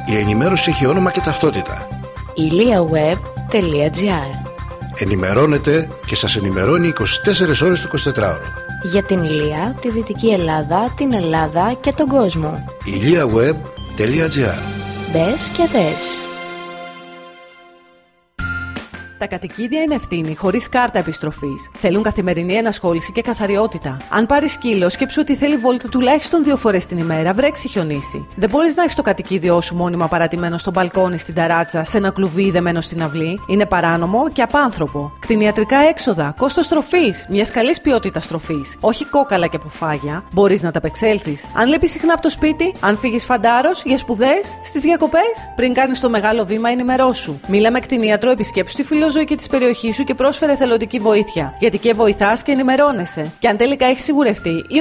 Η ενημέρωση έχει όνομα και ταυτότητα. iliaweb.gr Ενημερώνετε και σας ενημερώνει 24 ώρες το 24ωρο. Για την Ηλία, τη Δυτική Ελλάδα, την Ελλάδα και τον κόσμο. iliaweb.gr Μπες και δες. Κατοικίδια είναι ευθύνη, χωρίς κάρτα επιστροφής. Θέλουν καθημερινή ενασχόληση και καθαριότητα. Αν πάρεις σκύλος, σκέψου ότι θέλει βόλτα τουλάχιστον δύο φορές την ημέρα, βρέξει χιονίσει. Δεν μπορείς να έχεις το κατοικίδιό σου μόνιμα παρατημένο στο μπαλκόνι στην ταράτσα, σε ένα κλουβί δεμένο στην αυλή. Είναι παράνομο και απάνθρωπο. Κτηνιατρικά έξοδα, κόστος τροφή, μιας καλής ποιότητας τροφή. Όχι κόκαλα και πουφάγια. Μπορείς να τα απεξέλθει. Αν λείπεις συχνά από το σπίτι, αν φύγεις φαντάρος, για σπουδές, στις διακοπές. Πριν κάνεις το μεγάλο βήμα, ενημερώσου. Μίλα με κτηνίατρο, επισκέψου τη φιλοζωική της περιοχής σου και πρόσφερε θελοντική βοήθεια. Γιατί και βοηθάς και ενημερώνεσαι. Και αν τελικά έχεις σιγουρευτεί, υιοθέτησε